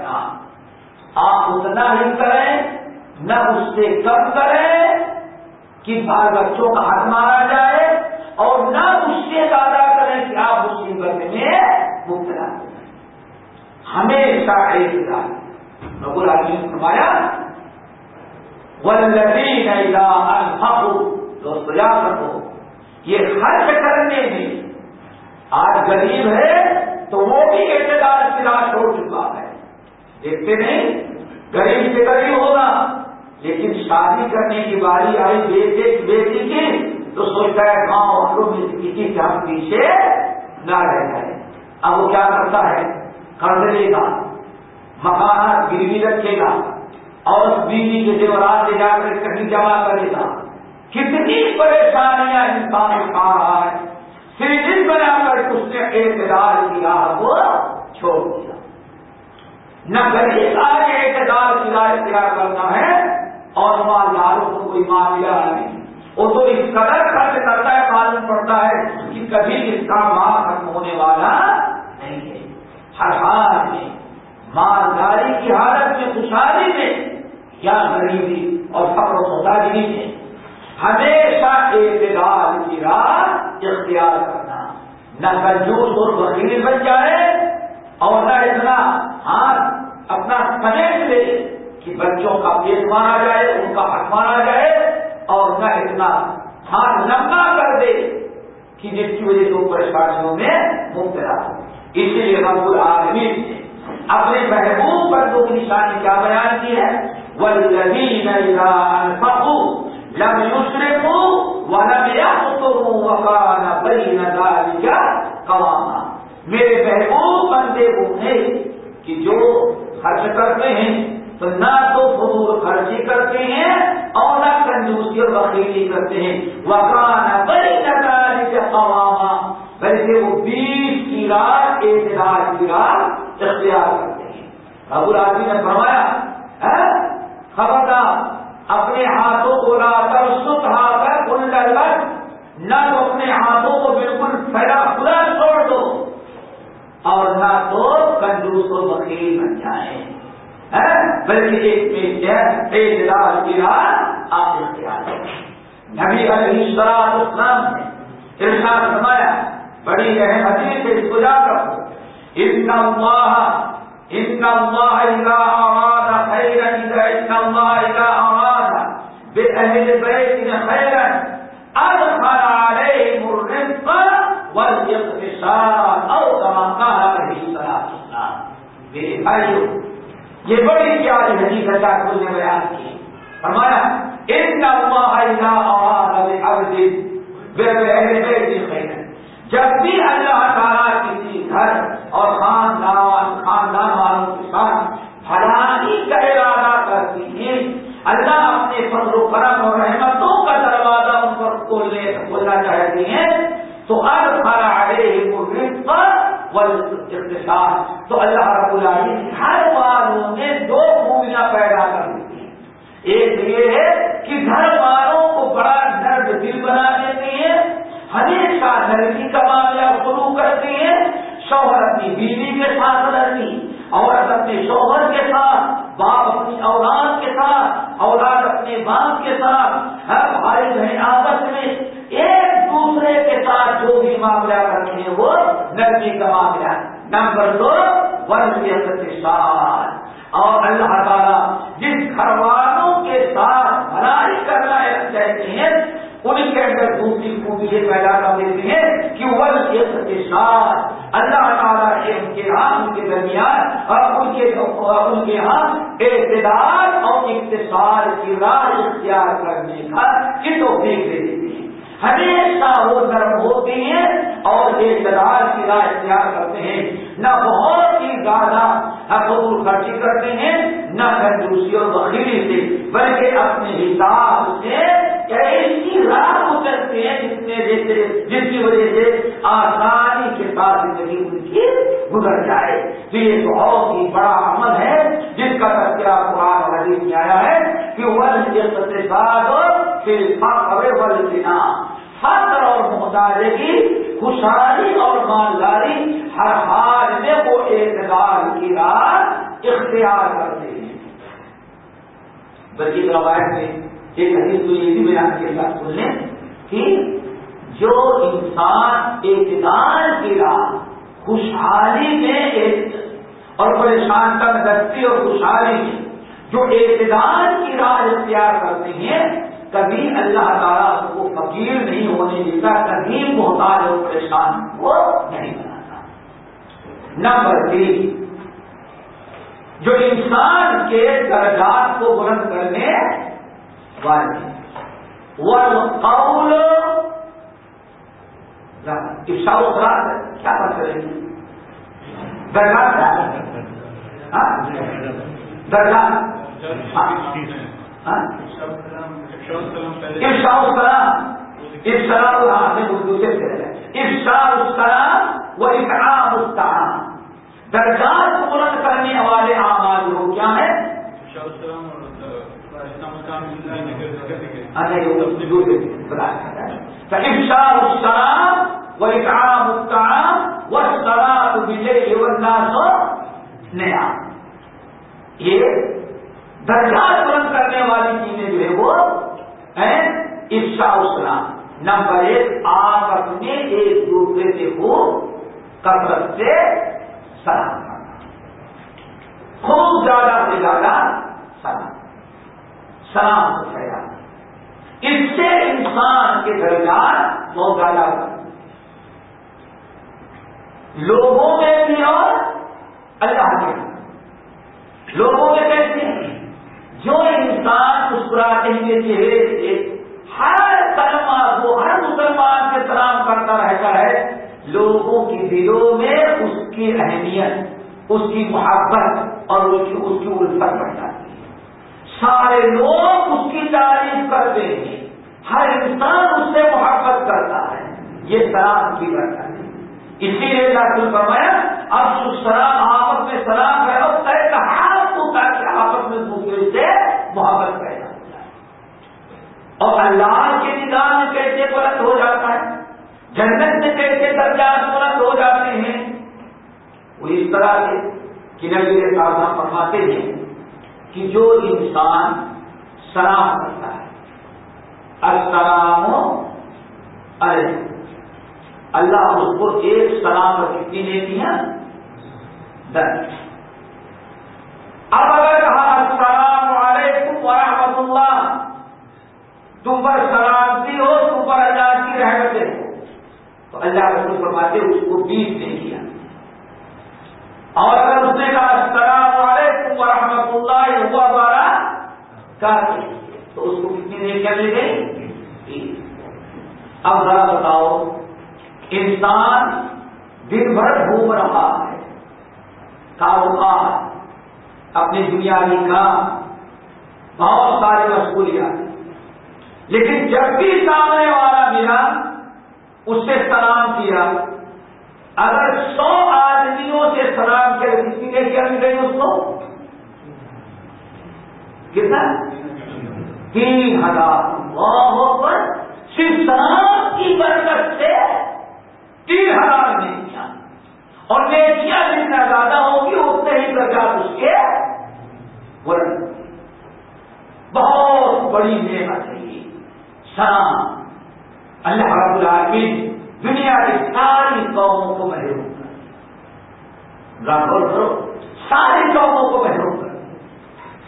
آپ اتنا ہی کریں، نہ اس سے کم کریں کہ بال بچوں کا ہاتھ مارا جائے اور نہ اس سے زیادہ کریں کہ آپ مصیبت میں مبتلا ہو ہمیشہ ایک رب العالمین نے فرمایا ولدین دوست یاد رکھو، یہ خرچ کرنے میں آج غریب ہے تو وہ بھی اعتدار کی راہ چھوڑ چکا ہے۔ دیکھتے نہیں؟ غریب سے غریب ہوگا۔ لیکن شادی کرنے کی باری آئی بیٹے بیٹی کی تو سوچتا ہے گاؤں والوں میں کسی کے ہم پیچھے نہ رہ جائے اب وہ کیا کرتا ہے؟ قرض لے گا مکانات گروی رکھے گا اور اس بیوی کے دیورات لے جا کر کہیں جمع کرے گا کتنی پریشانیاں انسان اٹھا رہا ہے صرف بنا کر اس نے اعتدار کیا وہ چھوڑ دیا۔ نہ غریب آگے اعتدار کی راہ اختیار کرنا ہے اور مالداروں کو کوئی معاملہ نہیں۔ وہ تو اس قدر خرچ کرتا ہے، معلوم پڑتا ہے کہ کبھی اس کا مال ختم ہونے والا نہیں ہے۔ ہر حال میں مالداری کی حالت میں خوشحالی میں یا غریبی اور فخر و مزاجی میں ہمیشہ اعتدال کی راہ اختیار کرنا۔ نہ کنجوس اور وکیل بن جائے اور نہ اتنا ہاتھ اپنا سمیٹ لے کہ بچوں کا پیٹ مارا جائے، ان کا حق مارا جائے، اور نہ اتنا ہاتھ لمبا کر دے کہ جس کی وجہ سے وہ پریشانیوں میں مبتلا ہو اسی لیے رب العالمین نے اپنے محبوب بندوں کی نشانی کیا بیان کی ہے؟ وہ لگی لم يشركوا ولم يخطروا وكان بين ذلك قواما۔ میرے محبوب بندے وہ ہیں کہ جو خرچ کرتے ہیں، تو نہ تو فضول خرچی کرتے ہیں اور نہ کنجوسی اور وکیلی کرتے ہیں۔ وکان بڑی نکال کے قواما، بلکہ وہ بیس کی رات ایک رات کی رات اختیار کرتے ہیں۔ ابو راجی نے فرمایا خبردار، اپنے ہاتھوں کو لا کر سکھ ہاتھ کر ان نہ تو اپنے ہاتھوں کو بالکل پھیلا کھلا اور نہ تو کنجوس و وکیل بن جائیں بلکہ ایک ایک راہ کی راہ آپ اختیار نبی علیہ سلاد اسلام نے ارشاد فرمایا، بڑی اہم حدیث سے اس کو یاد رکھو۔ ان اللہ ان اللہ اذا اراد خیرا، ان اللہ الا اذا اراد باہل بیت خیرا، ادخل عليهم الرزق والاقتصاد میرے بھائیوں یہ بڑی پیاری حدیث ہے کل نے بیان کی۔ فرمایا، ان اللہ جب بھی اللہ تعالیٰ کسی گھر اور خاندان خاندان والوں کے ساتھ بھلائی کا ارادہ کرتی ہیں اللہ اپنے فضل و کرم اور رحمتوں کا دروازہ ان پر کھولنے کھولنا چاہتی ہیں تو اب کھڑا اقتصاد تو اللہ رب العالمین ہر والوں میں دو خوبیاں پیدا کر دیتی ہیں۔ ایک یہ ہے کہ گھر والوں کو بڑا درد دل بنا دیتی ہیں، ہمیشہ نرمی کا معاملہ شروع کرتی ہیں، شوہر اپنی بیوی کے ساتھ رہتی عورت اپنے شوہر کے ساتھ، باپ اپنی اولاد کے ساتھ، اولاد اپنے باپ کے ساتھ، ہر بھائی بہن آپس میں ایک دوسرے کے ساتھ جو بھی معاملہ کرتے ہیں، وہ نرمی کا معاملہ نمبر دو ورزیت کے ساتھ اور اللہ تعالیٰ جس گھر والوں کے ساتھ بھلائی کرنا چاہتے ہیں ان کے اندر دوسری خوبی یہ پیدا کر دیتے ہیں کہ وہ اقتصاد اللہ تعالیٰ کے ان کے ہاں ان کے درمیان اور ان کے ان کے ہاں اقتدار اور اقتصاد کی راہ اختیار کرنے کا یہ تو دیکھ دے۔ دیتے ہیں ہمیشہ وہ نرم ہوتے ہیں اور اقتدار کی راہ اختیار کرتے ہیں۔ نہ بہت ہی زیادہ فضول خرچی کرتے ہیں، نہ کنجوسی اور بخیری سے، بلکہ اپنے حساب سے ایسی راہ کو ہیں جس میں جیسے جس کی وجہ سے آسانی کے ساتھ زندگی ان کی گزر جائے۔ تو یہ بہت ہی بڑا عمل ہے، جس کا تذکرہ قرآن حدیث میں آیا ہے کہ ون ساتھ ول کے نام فخر اور محتاجگی خوشحالی اور مالداری، ہر حال میں وہ اعتدار کی راہ اختیار کرتے ہیں۔ بلکہ روایت میں ایک حدیث تو یہ بھی بیان کے ساتھ سن لیں کہ جو انسان اعتدار کی راہ، خوشحالی میں اور پریشان تک دستی اور خوشحالی میں، جو اعتدار کی راہ اختیار کرتے ہیں کبھی اللہ تعالیٰ کو فقیر نہیں ہونے دیتا، کبھی محتاج اور پریشان وہ نہیں بناتا۔ نمبر تین، جو انسان کے درجات کو بلند کرنے والے وہ قول افشا کیا بات کریں گے درجات ہاں؟ درجات۔ ہاں؟ افشا السلام افشا اردو سے افشا السلام درجات بلند کرنے والے آماد لوگ کیا ہے؟ افشا السلام سلام نیا یہ درجات بلند کرنے والی چیزیں جو ہے وہ افشا اسلام نمبر ایک، آپ اپنے ایک دوسرے سے ہو، کثرت سے سلام کرنا۔ خوب زیادہ سے زیادہ سلام۔ سلام کو پھیلا اس سے انسان کے درمیان بہت زیادہ لوگوں میں بھی اور اللہ کے۔ لوگوں میں کیسے ہیں؟ جو انسان مسکراتے ہوئے چہرے سے ہر کلمہ کو ہر مسلمان سے سلام کرتا رہتا ہے، لوگوں کی دلوں میں اس کی اہمیت، اس کی محبت اور اس کی اس کی الفت بڑھ جاتی ہے۔ سارے لوگ اس کی تعریف کرتے ہیں۔ ہر انسان اس سے محبت کرتا ہے۔ یہ سلام کی کرتا ہے۔ اسی لیے ڈاکٹر فرمایا اب سلام، آپس میں سلام ہے اور طے کہا تاکہ آپس میں دوسرے سے محبت پیدا ہو جائے۔ اور اللہ کے نظام میں کیسے بلند ہو جاتا ہے؟ جنت میں کیسے درجات بلند ہو جاتے ہیں؟ وہ اس طرح سے کہ نبی سازہ فرماتے ہیں کہ جو انسان سلام کرتا ہے، السلام اللہ اس کو ایک سلام پر کتنی دیتی ہیں؟ دس۔ اب اگر کہا السلام علیکم ورحمۃ اللہ، تم پر سلامتی ہو، تم پر اللہ کی رحمتیں ہو تو اللہ رسول فرماتے اس کو بیس نے کیا۔ اور اگر اس نے کہا السلام علیکم ورحمۃ اللہ ہوا بارہ کر تو اس کو کتنی دیر کیا مل گئی اب ذرا بتاؤ انسان دن بھر گھوم رہا ہے، کاروبار اپنی دنیا کی کام، بہت سارے مشغولیات۔ لیکن جب بھی سامنے والا ملا، اس سے سلام کیا۔ اگر سو آدمیوں سے سلام کیا کسی نے کیا مل گئی اس کو؟ کتنا؟ تین ہزار۔ بہت پر صرف سلام کی برکت سے تین ہزار نیکیاں اور نیکیاں جتنا زیادہ ہوگی اتنے ہی درجات اس کے بہت بڑی نعمت ہے یہ۔ سلام اللہ رب العالمین دنیا کی ساری قوموں کو محروم کر کرو۔ ساری قوموں کو محروم کر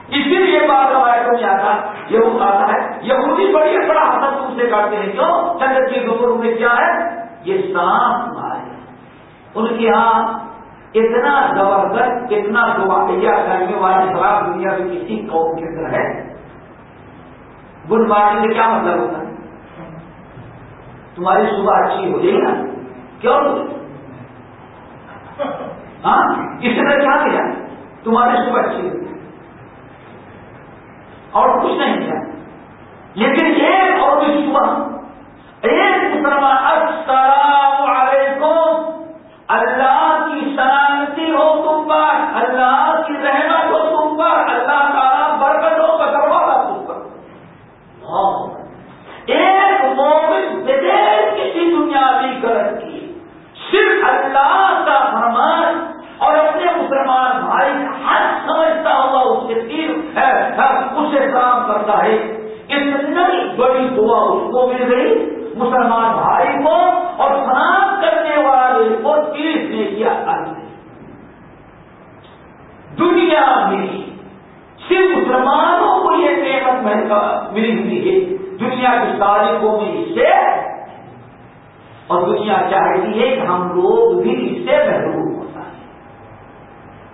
اسی لیے بات روایتوں میں آتا یہ وہ آتا ہے یہ بڑی بڑا حسن تم سے کرتے ہیں۔ کیوں؟ چند کی گرو میں کیا ہے؟ یہ سانپ مارے ان کے یہاں اتنا زبردست، اتنا دعائیا کرنے والی خراب دنیا میں کسی قوم کے اندر ہے۔ گڈ مارننگ میں کیا مطلب ہوتا ہے؟ تمہاری صبح اچھی ہو جائے نا؟ کیوں ہاں؟ اس نے کیا کیا؟ تمہاری صبح اچھی ہو اور کچھ نہیں کیا۔ لیکن ایک اور بھی صبح ایک مسلمان السلام علیکم۔ اللہ کی سلامتی ہو تم پر، اللہ کی رحمت ہو تم پر، اللہ تعالیٰ برکت ہو بدروالا تم پر۔ ایک مومن بغیر کسی دنیاوی گرد کی، صرف اللہ کا فرمان اور اپنے مسلمان بھائی ہر سمجھتا ہوا اس کے تیر ہے اسے کام کرتا ہے۔ اتنی بڑی دعا اس کو مل گئی مسلمان بھائی کو اور سلام کرنے والے کو تیس نے کیا دنیا میں صرف مسلمانوں کو یہ نعمت ملی ہوئی ہے۔ دنیا کی تاریخوں میں اس سے اور دنیا چاہتی ہے کہ ہم لوگ بھی اس سے محروم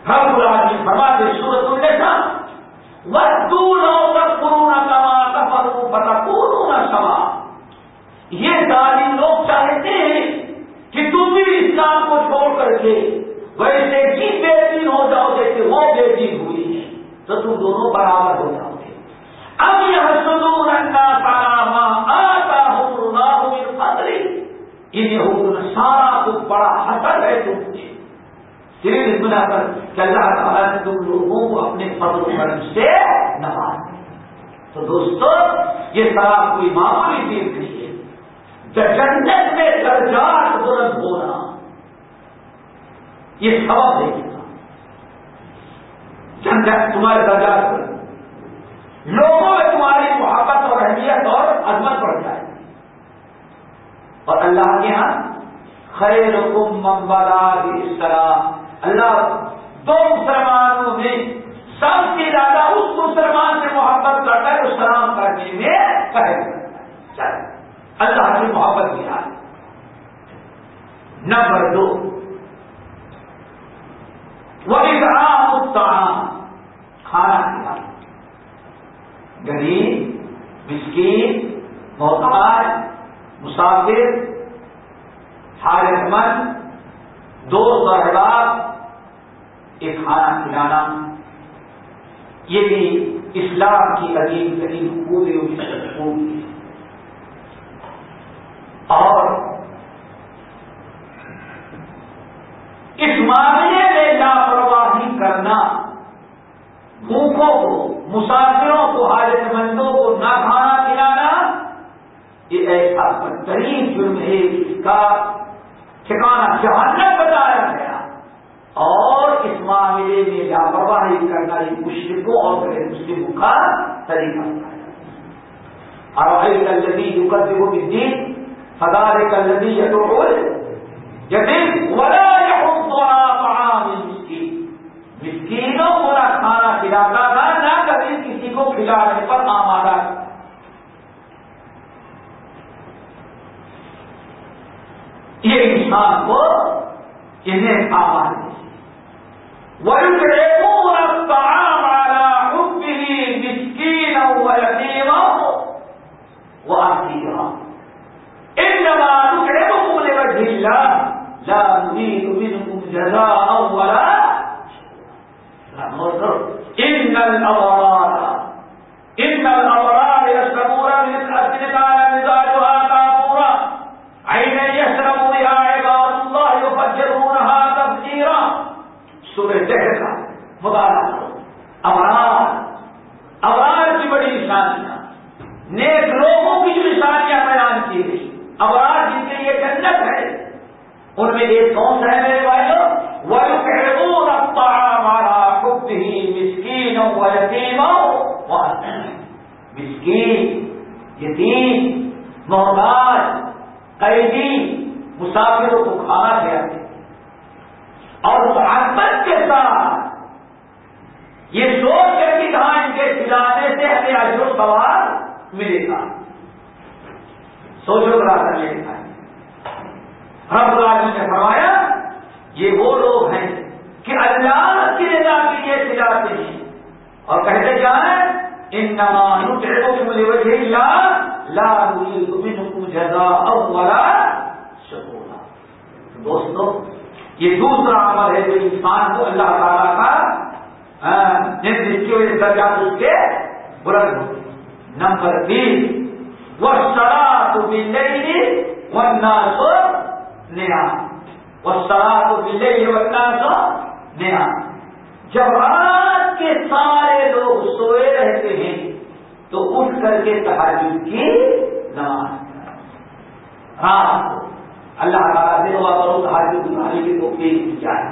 ہم العالمین فرماتے سورت النساء ودو لو تکفرون کما کفروا فتکونون سوا یہ ظالم لوگ چاہتے ہیں کہ تم بھی اسلام کو چھوڑ کر کے ویسے کی بے دین ہو جاؤ جیسے وہ بے دین ہوئی ہے، تو تم دونوں برابر ہو جاؤ گے۔ اب یہ سدور اللہ تعالیٰ ہوں انہیں سارا تو بڑا حسر ہے تم سے۔ صرف بنا کر کہ اللہ تعالیٰ نے تم لوگوں کو اپنے فضل کرم سے نواز تو دوستو، یہ سب کوئی معمولی چیز نہیں۔ ہے جنت میں درجات بلند ہونا یہ سبب دیکھے گا جنت تمہارے درجات بلند لوگوں میں تمہاری محبت اور اہمیت اور عظمت بڑھ جائے۔ اور اللہ کے یہاں خیر حکم اس طرح اللہ دو مسلمانوں میں سب سے زیادہ اس مسلمان سے محبت کرتا ہے جو سلام کرنے میں کہے اللہ کی محبت کی حال. نمبر دو. وہ اکرام کھانا کھلانا غریب، مسکین محتاج مسافر حارت مند دوست اور احباب کھانا کھلانا. یہ بھی اسلام کی عظیم ترین خوبی اور اس معاملے میں لاپرواہی کرنا بھوکوں کو، مسافروں کو حاجت مندوں کو نہ کھانا کھلانا، یہ ایسا بدترین جرم ہے اس کا ٹھکانا جہنم بتایا گیا۔ اور اس معاملے میں لاپرواہی کرنا یہ مشرقوں اور غیر مسلموں کا طریقہ بتایا اور کلدی جو کرتے وہ دین فدار کلدی یا تو مسکینوں کو نہ کھانا کھلاتا تھا، نہ کبھی کسی کو کھلانے پر آمادہ۔ یہ انسان کو انہیں آماد ويطعمون الطعام على حبه وأسيرا إنما نطعمكم لوجه الله لا نريد منكم جزاء ولا إن يشربون من مزاجها كافورا يشرب بها عباد الله يفجرونها تفجيرا سورہ کا مطالعہ کرو ابرار ابرار کی بڑی نشانیاں نیک لوگوں کی جو نشانیاں بیان کی گئی ابرار جن کے لیے جنت ہے ان میں ایک کون سا ہے میرے بھائیوں وہ رفتہ ہمارا خود ہی مسکین و یتیم مسکین، یتیم محتاج قیدی مسافروں کو کھانا کھلاتے اور محبت کے ساتھ یہ سوچ کر کہ کہاں کھلانے سے ہمیں اجر و ثواب ملے گا۔ سوچو کرا کر لے رب العالمین نے فرمایا، یہ وہ لوگ ہیں کہ اللہ کی رضا کے لیے کھلاتے ہیں۔ اور کہتے جائیں ان لا منكم جزاء ولا دوستو، یہ دوسرا عمل ہے جو انسان کو اللہ تعالیٰ کا جس کی وجہ درجات اس کے بلند ہوتے نمبر تین وہ سڑا تو مل گئی ورنہ سو نیا وہ سڑا تو ورنہ سو نیا جب رات کے سارے لوگ سوئے رہتے ہیں، تو اٹھ کر کے تحجد کی نماز۔ رات کو اللہ تعالیٰ سے دعا کرو تحجد گزاری کی تو پیش کی جائے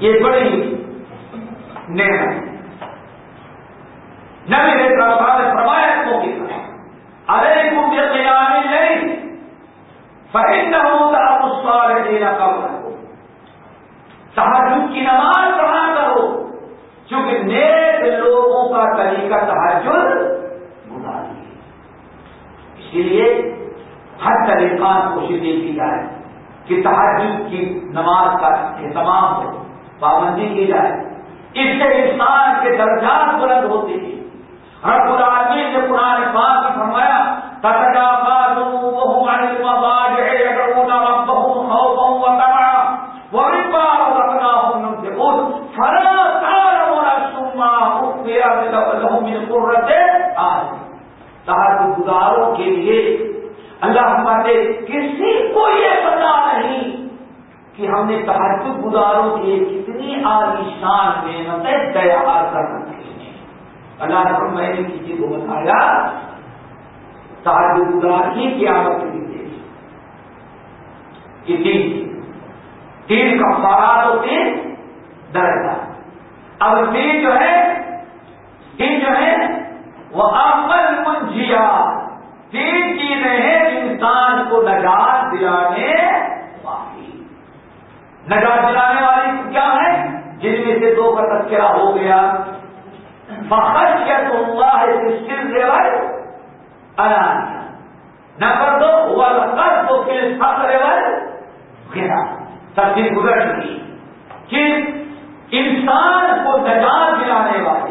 یہ بڑی نعمت نبی نے فرمایا موقع پر ارے تم یہ قیام نہیں فہم نہ ہوگا اس سوال دینا کب رکھو تحجد کی نماز پڑھا کرو چونکہ نیک لوگوں کا طریقہ تحجد گزاری اسی لیے ہر طریقہ کوشش یہ کی جائے کہ تحجد کی نماز کا اہتمام ہو، پابندی کی جائے۔ اس سے انسان کے درجات بلند ہوتے ہیں۔ رب العالمین نے قرآن پاک فرمایا تتجافى المضاجع يدعون ربهم من قرة اعين تحت گزاروں کے لیے اللہ ہمارے کسی کو یہ پتا نہیں کہ ہم نے تحجد گزاروں کے کتنی عالیشان محنتیں تیار کر رکھی ہیں۔ اللہ نے میں نے کسی کو بتایا تحجد گزار ہی قیامت کے لیے کہ تین تین کا پارا تو تین درجہ۔ اب تین جو ہے تین جو ہے، وہ عمل منجیا۔ تین چیزیں ہیں انسان کو نجات دلانے والی۔ نجات دلانے والی کیا ہے؟ جن میں سے دو کا تذکرہ ہو گیا۔ فخر کیا تو ہوا ہے سل الانیہ نمبر دو ہوا لفظ تو پھر فخر گرا تبدیل گزر چکی۔ کہ انسان کو نجات دلانے والے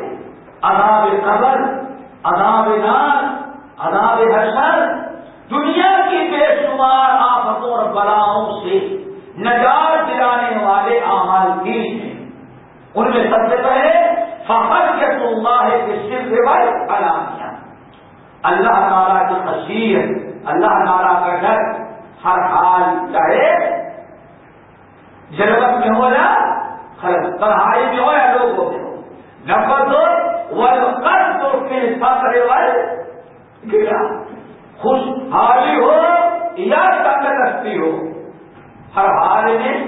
عذاب قبر، عذاب نار، عذاب حشر، دنیا کی بے شمار آفتوں اور بلاؤں سے نجات دلانے والے اعمال بھی ہیں۔ ان میں سب سے پہلے فخر کے اللہ کے صرف علامیا اللہ تعالیٰ کی خصیت اللہ تعالیٰ کا ڈر ہر حال چاہے ضرورت میں ہو یا تنہائی میں ہو یا لوگوں میں ہو۔ نمبر دو تو پھر فخر گرا خوشحالی ہو یا تندرستی ہو؟ ہر حال میں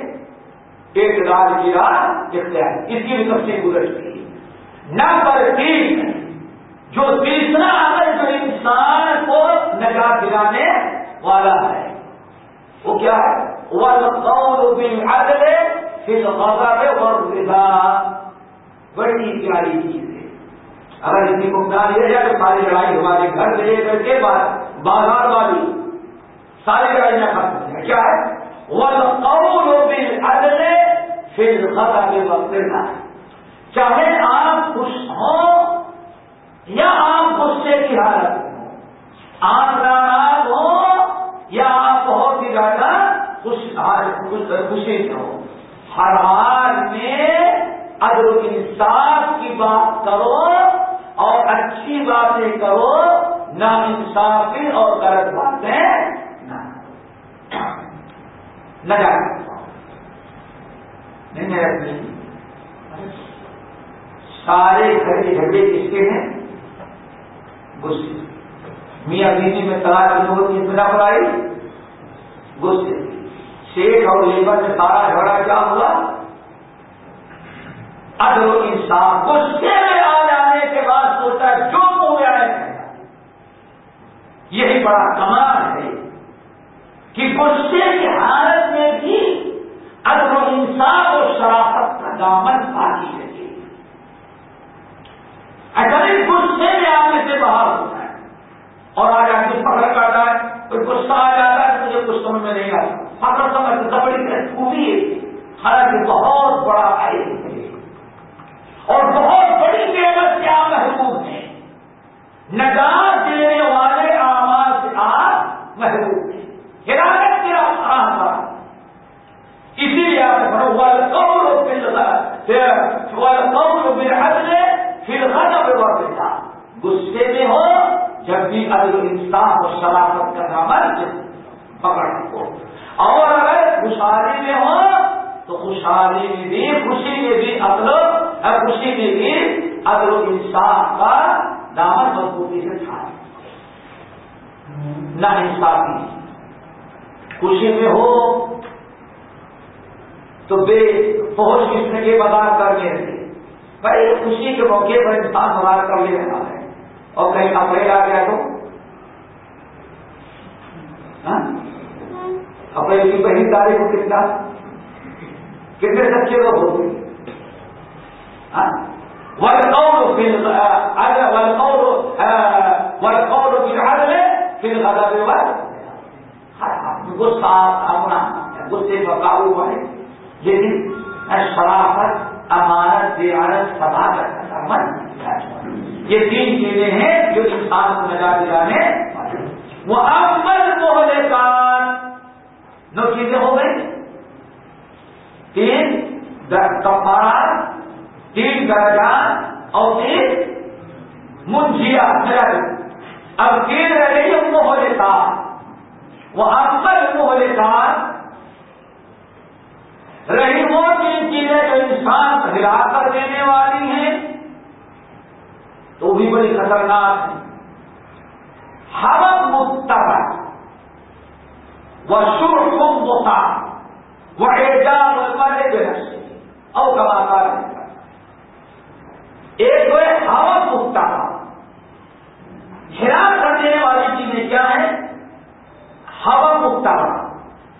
ایک رات کی رات اختیار اس کی بھی تفصیل گزرتی نمبر تین، جو تیسرا عمل جو انسان کو نجات دلانے والا ہے، وہ کیا ہے؟ وہ بالعدل فی الغضب والرضا۔ بڑی پیاری چیز۔ ہے اگر اسی کو بتا دیا جائے تو ساری لڑائی ہمارے گھر سے لے کر کے بازار والی ساری لڑائیاں ختم ہیں کیا ہے؟ وہ بالعدل فی الغضب والرضا چاہے آپ خوش ہوں یا آپ غصے کی حالت میں ہوں۔ آپ ناراض ہوں یا آپ بہت ہی زیادہ خوشی سے ہو ہر حال میں ادر انصاف کی بات کرو۔ اور اچھی باتیں کرو، نہ انصافی اور غلط باتیں نہ سارے گھر کے جھگڑے کس کے ہیں؟ غصے میاں بیوی میں تلاش نہیں ہوتی اتنا پر آئی؟ غصے شیخ اور لیبر میں سارا جھگڑا کیا ہوا؟ ادر و انسان غصے میں یہی بڑا کمال ہے کہ غصے کی حالت میں بھی ادب و انصاف اور شرافت کا دامن باقی رہے۔ اگر غصے میں آپ میں سے باہر ہوتا ہے اور آج آپ کو پکڑ کرتا ہے، کوئی غصہ آ جاتا ہے مجھے کچھ سمجھ میں نہیں آتا۔ پکڑ سمجھ دبڑی ہے، خوبی ہے۔ حالانکہ بہت بڑا آئل ہے۔ اور بہت بڑی قیمت کیا محبوب ہے نگار دینے والا لیے آپ پڑھو قول قول بالحد نے پھر غضب ورتا غصے میں ہو، جب بھی عدل انصاف اور شرافت کا عمل پکڑ کو اور اگر خوشحالی میں ہو، تو خوشحالی میں بھی، خوشی میں بھی عدل خوشی میں بھی عدل انصاف کا دامن مضبوطی سے تھا نہ انصافی۔ خوشی میں ہو تو بے پہنچ کس کے بازار کر کرنے سے بھائی خوشی کے موقع پر انسان بازار کر لے رہا ہے اور کہیں اپریل آ گیا تو؟ ہاں؟ اپریل کی پہلی تاریخ کو کتنا کتنے سچے لوگ ہوتے ہاں؟ والقول في والقول والقول بالعدل اپنا غصے پر قابو پڑے یعنی لیکن شرافت امانت دیانت صداقت کا یہ تین چیزیں ہیں جو انسان کو نجات دلانے وہ امن محلے کان نو چیزیں ہو گئی۔ تین کفارات، تین درجات اور تین منجیا اب تین رہ گئی محلے کان وہ امن محلے کان رہی وہ تین چیزیں جو انسان ہلا کر دینے والی ہیں، تو بھی بڑی خطرناک ہے ہر متبع وہ شر خود موقع وہ اعجاز مرے بے او کماتا رہتا ایک تو ہے ہوا متبع۔ ہلا کر دینے والی چیزیں کیا ہیں؟ ہوا متبع۔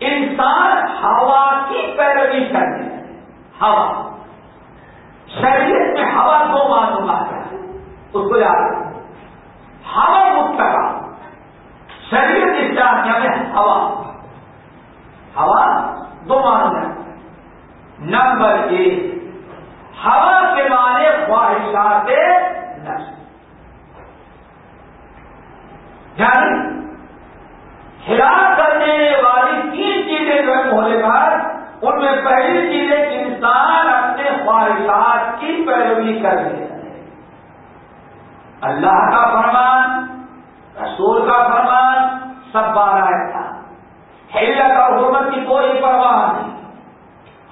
انسان ہوا کی پیروی کرنے ہوا۔ شریعت میں ہوا دو معلومات ہے۔ اس کو یاد رکھیں ہوا مکتبا شریعت اسلامیہ میں ہوا۔ ہوا دو معلوم ہے نمبر ایک، ہوا کے معنی خواہشات نفس۔ یعنی ہلا کرنے والی تین چیزیں پر ان میں پہلی چیز ہے کہ انسان اپنے خواہشات کی پیروی کر لے اللہ کا فرمان، رسول کا فرمان سب بارہ تھا حلت اور حرمت کی کوئی پرواہ نہیں۔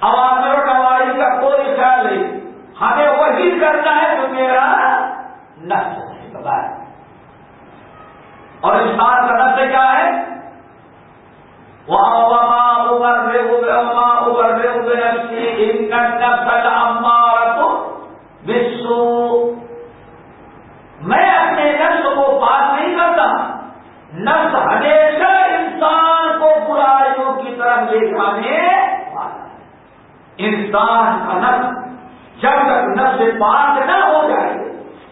عوامر و نوائی کا کوئی خیال نہیں۔ ہمیں وہی کرنا ہے تو میرا نفس ہے اور انسان کا نفس کیا ہے؟ وہاں ابر میں اپنے نفس کو پاس نہیں کرتا نفس ہمیشہ انسان کو برائیوں کی طرف لے جانے انسان کا نفس جب تک نفس پاس نہ ہو جائے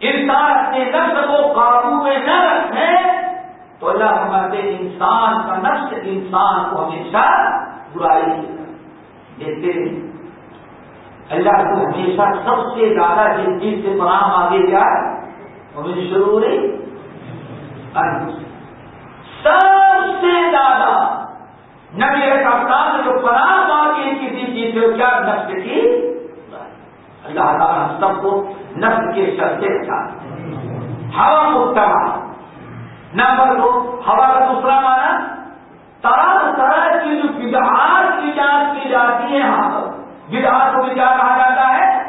انسان اپنے نفس کو قابو میں نہ رکھے تو اللہ فرماتے انسان کا نفس انسان کو ہمیشہ برائی دیتے اللہ کو ہمیشہ سب سے زیادہ جن چیز سے پناہ آگے جائے ہمیں ضروری سب سے زیادہ نبی کپتان جو پناہ مانگی کسی چیز سے کیا نفس کی اللہ تعالیٰ سب کو نفس کے شر سے بچا ہوا مکتبہ نمبر دو، ہوا کا دوسرا مانا طرح طرح کی جو بدہار کی جانچ کی جاتی ہے یہاں پر بدہار کو بھی کیا کہا جاتا ہے؟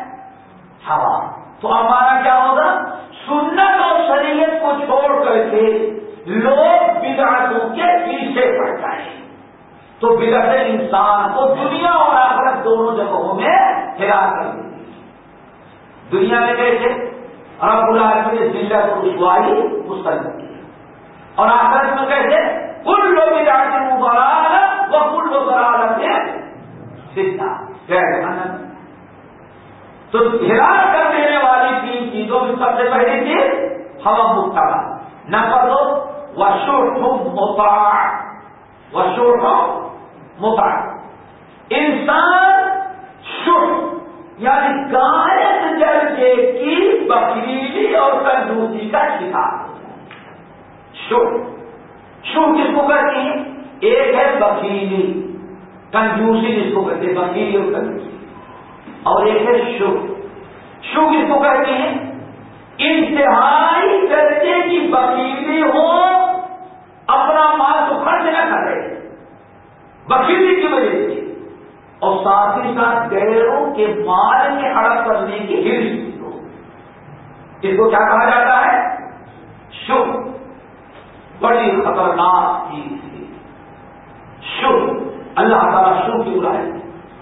ہوا۔ تو ہمارا کیا ہوگا؟ سنت اور شریعت کو چھوڑ کر کے لوگ بدعتوں کے پیچھے پڑ جائیں۔ تو بدعت انسان کو دنیا اور آخرت دونوں جگہوں میں ہرا کر دیتی دنیا میں کیسے؟ رب العالمین نے ضلع کو رسوائی، مسلم کی۔ اور آخرت میں کیسے کل لوگ بدعت مبارک وہ کل لوگ برالت ہے تو ہرا کر دینے والی تین چیزوں میں سب سے پہلی چیز، ہوا مکتبہ نمبر دو متا وشور متا انسان شھ یعنی گائک درجے کی بکریلی اور کنجوسی کا شکار۔ شو؟ کس کو کہتے ہیں؟ ایک ہے بکیلی کنجوسی جس کو کہتے ہیں بکیلی اور کنجوسی۔ اور ایک ہے شو۔ شو کس کو کہتے ہیں؟ انتہائی درجے کی بکیلی ہو اپنا مال تو خرچ نہ کرے بکیلی کی وجہ سے۔ اور ساتھ ہی ساتھ گہروں کے مال میں ہڑپ کرنے کی ہرس۔ اس کو کیا کہا جاتا ہے؟ شو۔ بڑی خطرناک چیز ہے شھ اللہ تعالیٰ شو کی برائے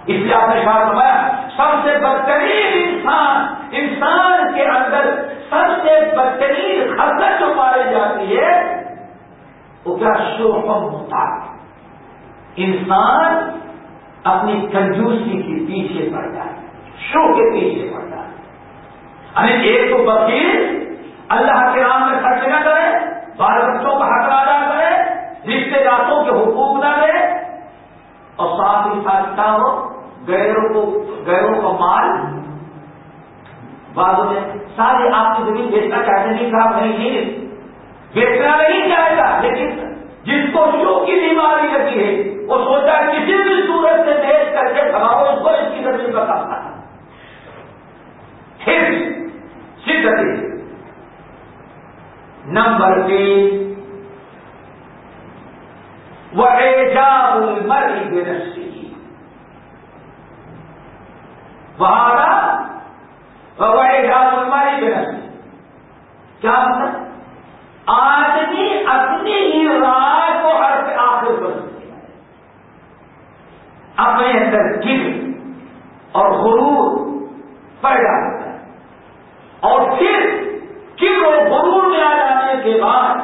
اس لیے آپ نے شاہ فرمایا، سب سے بدترین انسان انسان کے اندر سب سے بدترین خطر جو پائی جاتی ہے، وہ کیا شوہم ہوتا ہے انسان اپنی کنجوسی کے پیچھے پڑتا ہے شو کے پیچھے پڑتا ہے۔ یعنی ایک تو بکیر اللہ کے نام میں خرچ نہ کرے بال بچوں کا حق ادا کرے رشتے داروں کے حقوق نہ دے اور ساتھ ہی ساتھ کیا ہو گیروں کو گیروں کا مال بعد میں سارے آپ کی زمین بیچنا چاہتے نہیں کہا، نہیں بیچنا نہیں چاہے گا، لیکن جس کو شو کی بیماری لگی ہے، وہ سوچا کسی بھی صورت سے بیچ کر کے کھلاؤ اس کو اس کی زمین کا کام پھر سدھ نمبر تین. وہ ایجاب المرئی بے نسی وہاں وہ ایجاب المرئی کیا مطلب؟ آدمی اپنی ہی رائے کو ہر سے آخر کر سکتے ہیں اپنے اندر گر اور غرور پیدا ہوتا ہے. اور پھر کن اور غرور میں آ کے بعد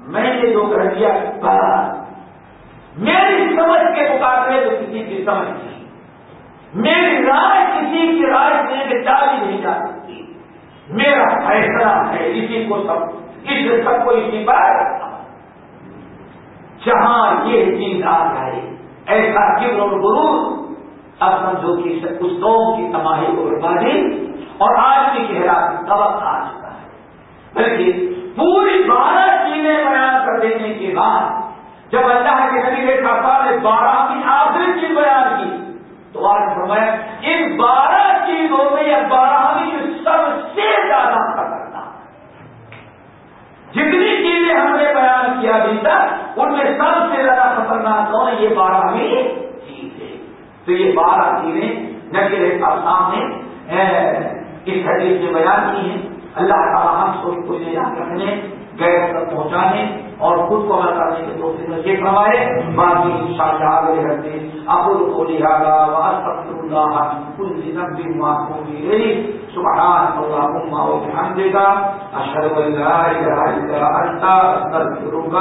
میں نے جو کر دیا میری سمجھ کے مقابلے میں کسی کی سمجھ نہیں۔ میری رائے کسی کی رائے سے میں ڈالی نہیں جا سکتی۔ میرا فیصلہ ہے، اسی کو سب، اس سب کو اسی پر۔ جہاں یہ چیز آ جائے، ایسا کن اور غرور، اب سمجھو کہ اس قوم کی تباہی کو بربادی، اور آج کی چہرہ سبق آ چکا ہے۔ بلکہ پوری بارہ چیزیں بیان کر دینے کے بعد جب اللہ کے نبی کے نے بارہ کی آخری چیز بیان کی، تو آج فرمایا، ان بارہ چیزوں میں یا بارہ سب سے زیادہ خطرناک۔ جتنی چیزیں ہم نے بیان کیا ابھی تک، ان میں سب سے زیادہ خطرناک کون یہ بارہویں چیز ہے تو یہ بارہ چیزیں نبی صاحب سامنے اس حدیث میں بیان کی ہیں۔ اللہ تعالیٰ ہم سوچ کو لے رکھنے گئے تک پہنچانے اور خود کو اللہ تعالیٰ کے دوسرے میں یہ فرمائے۔ باقی ان شاء اللہ آگے رکھتے ابو کو لہٰذا واسط اللہ کل نبی معافوں کی سبحان اللهم وبحمدك، اشهد ان لا اله الا انت، استغفرك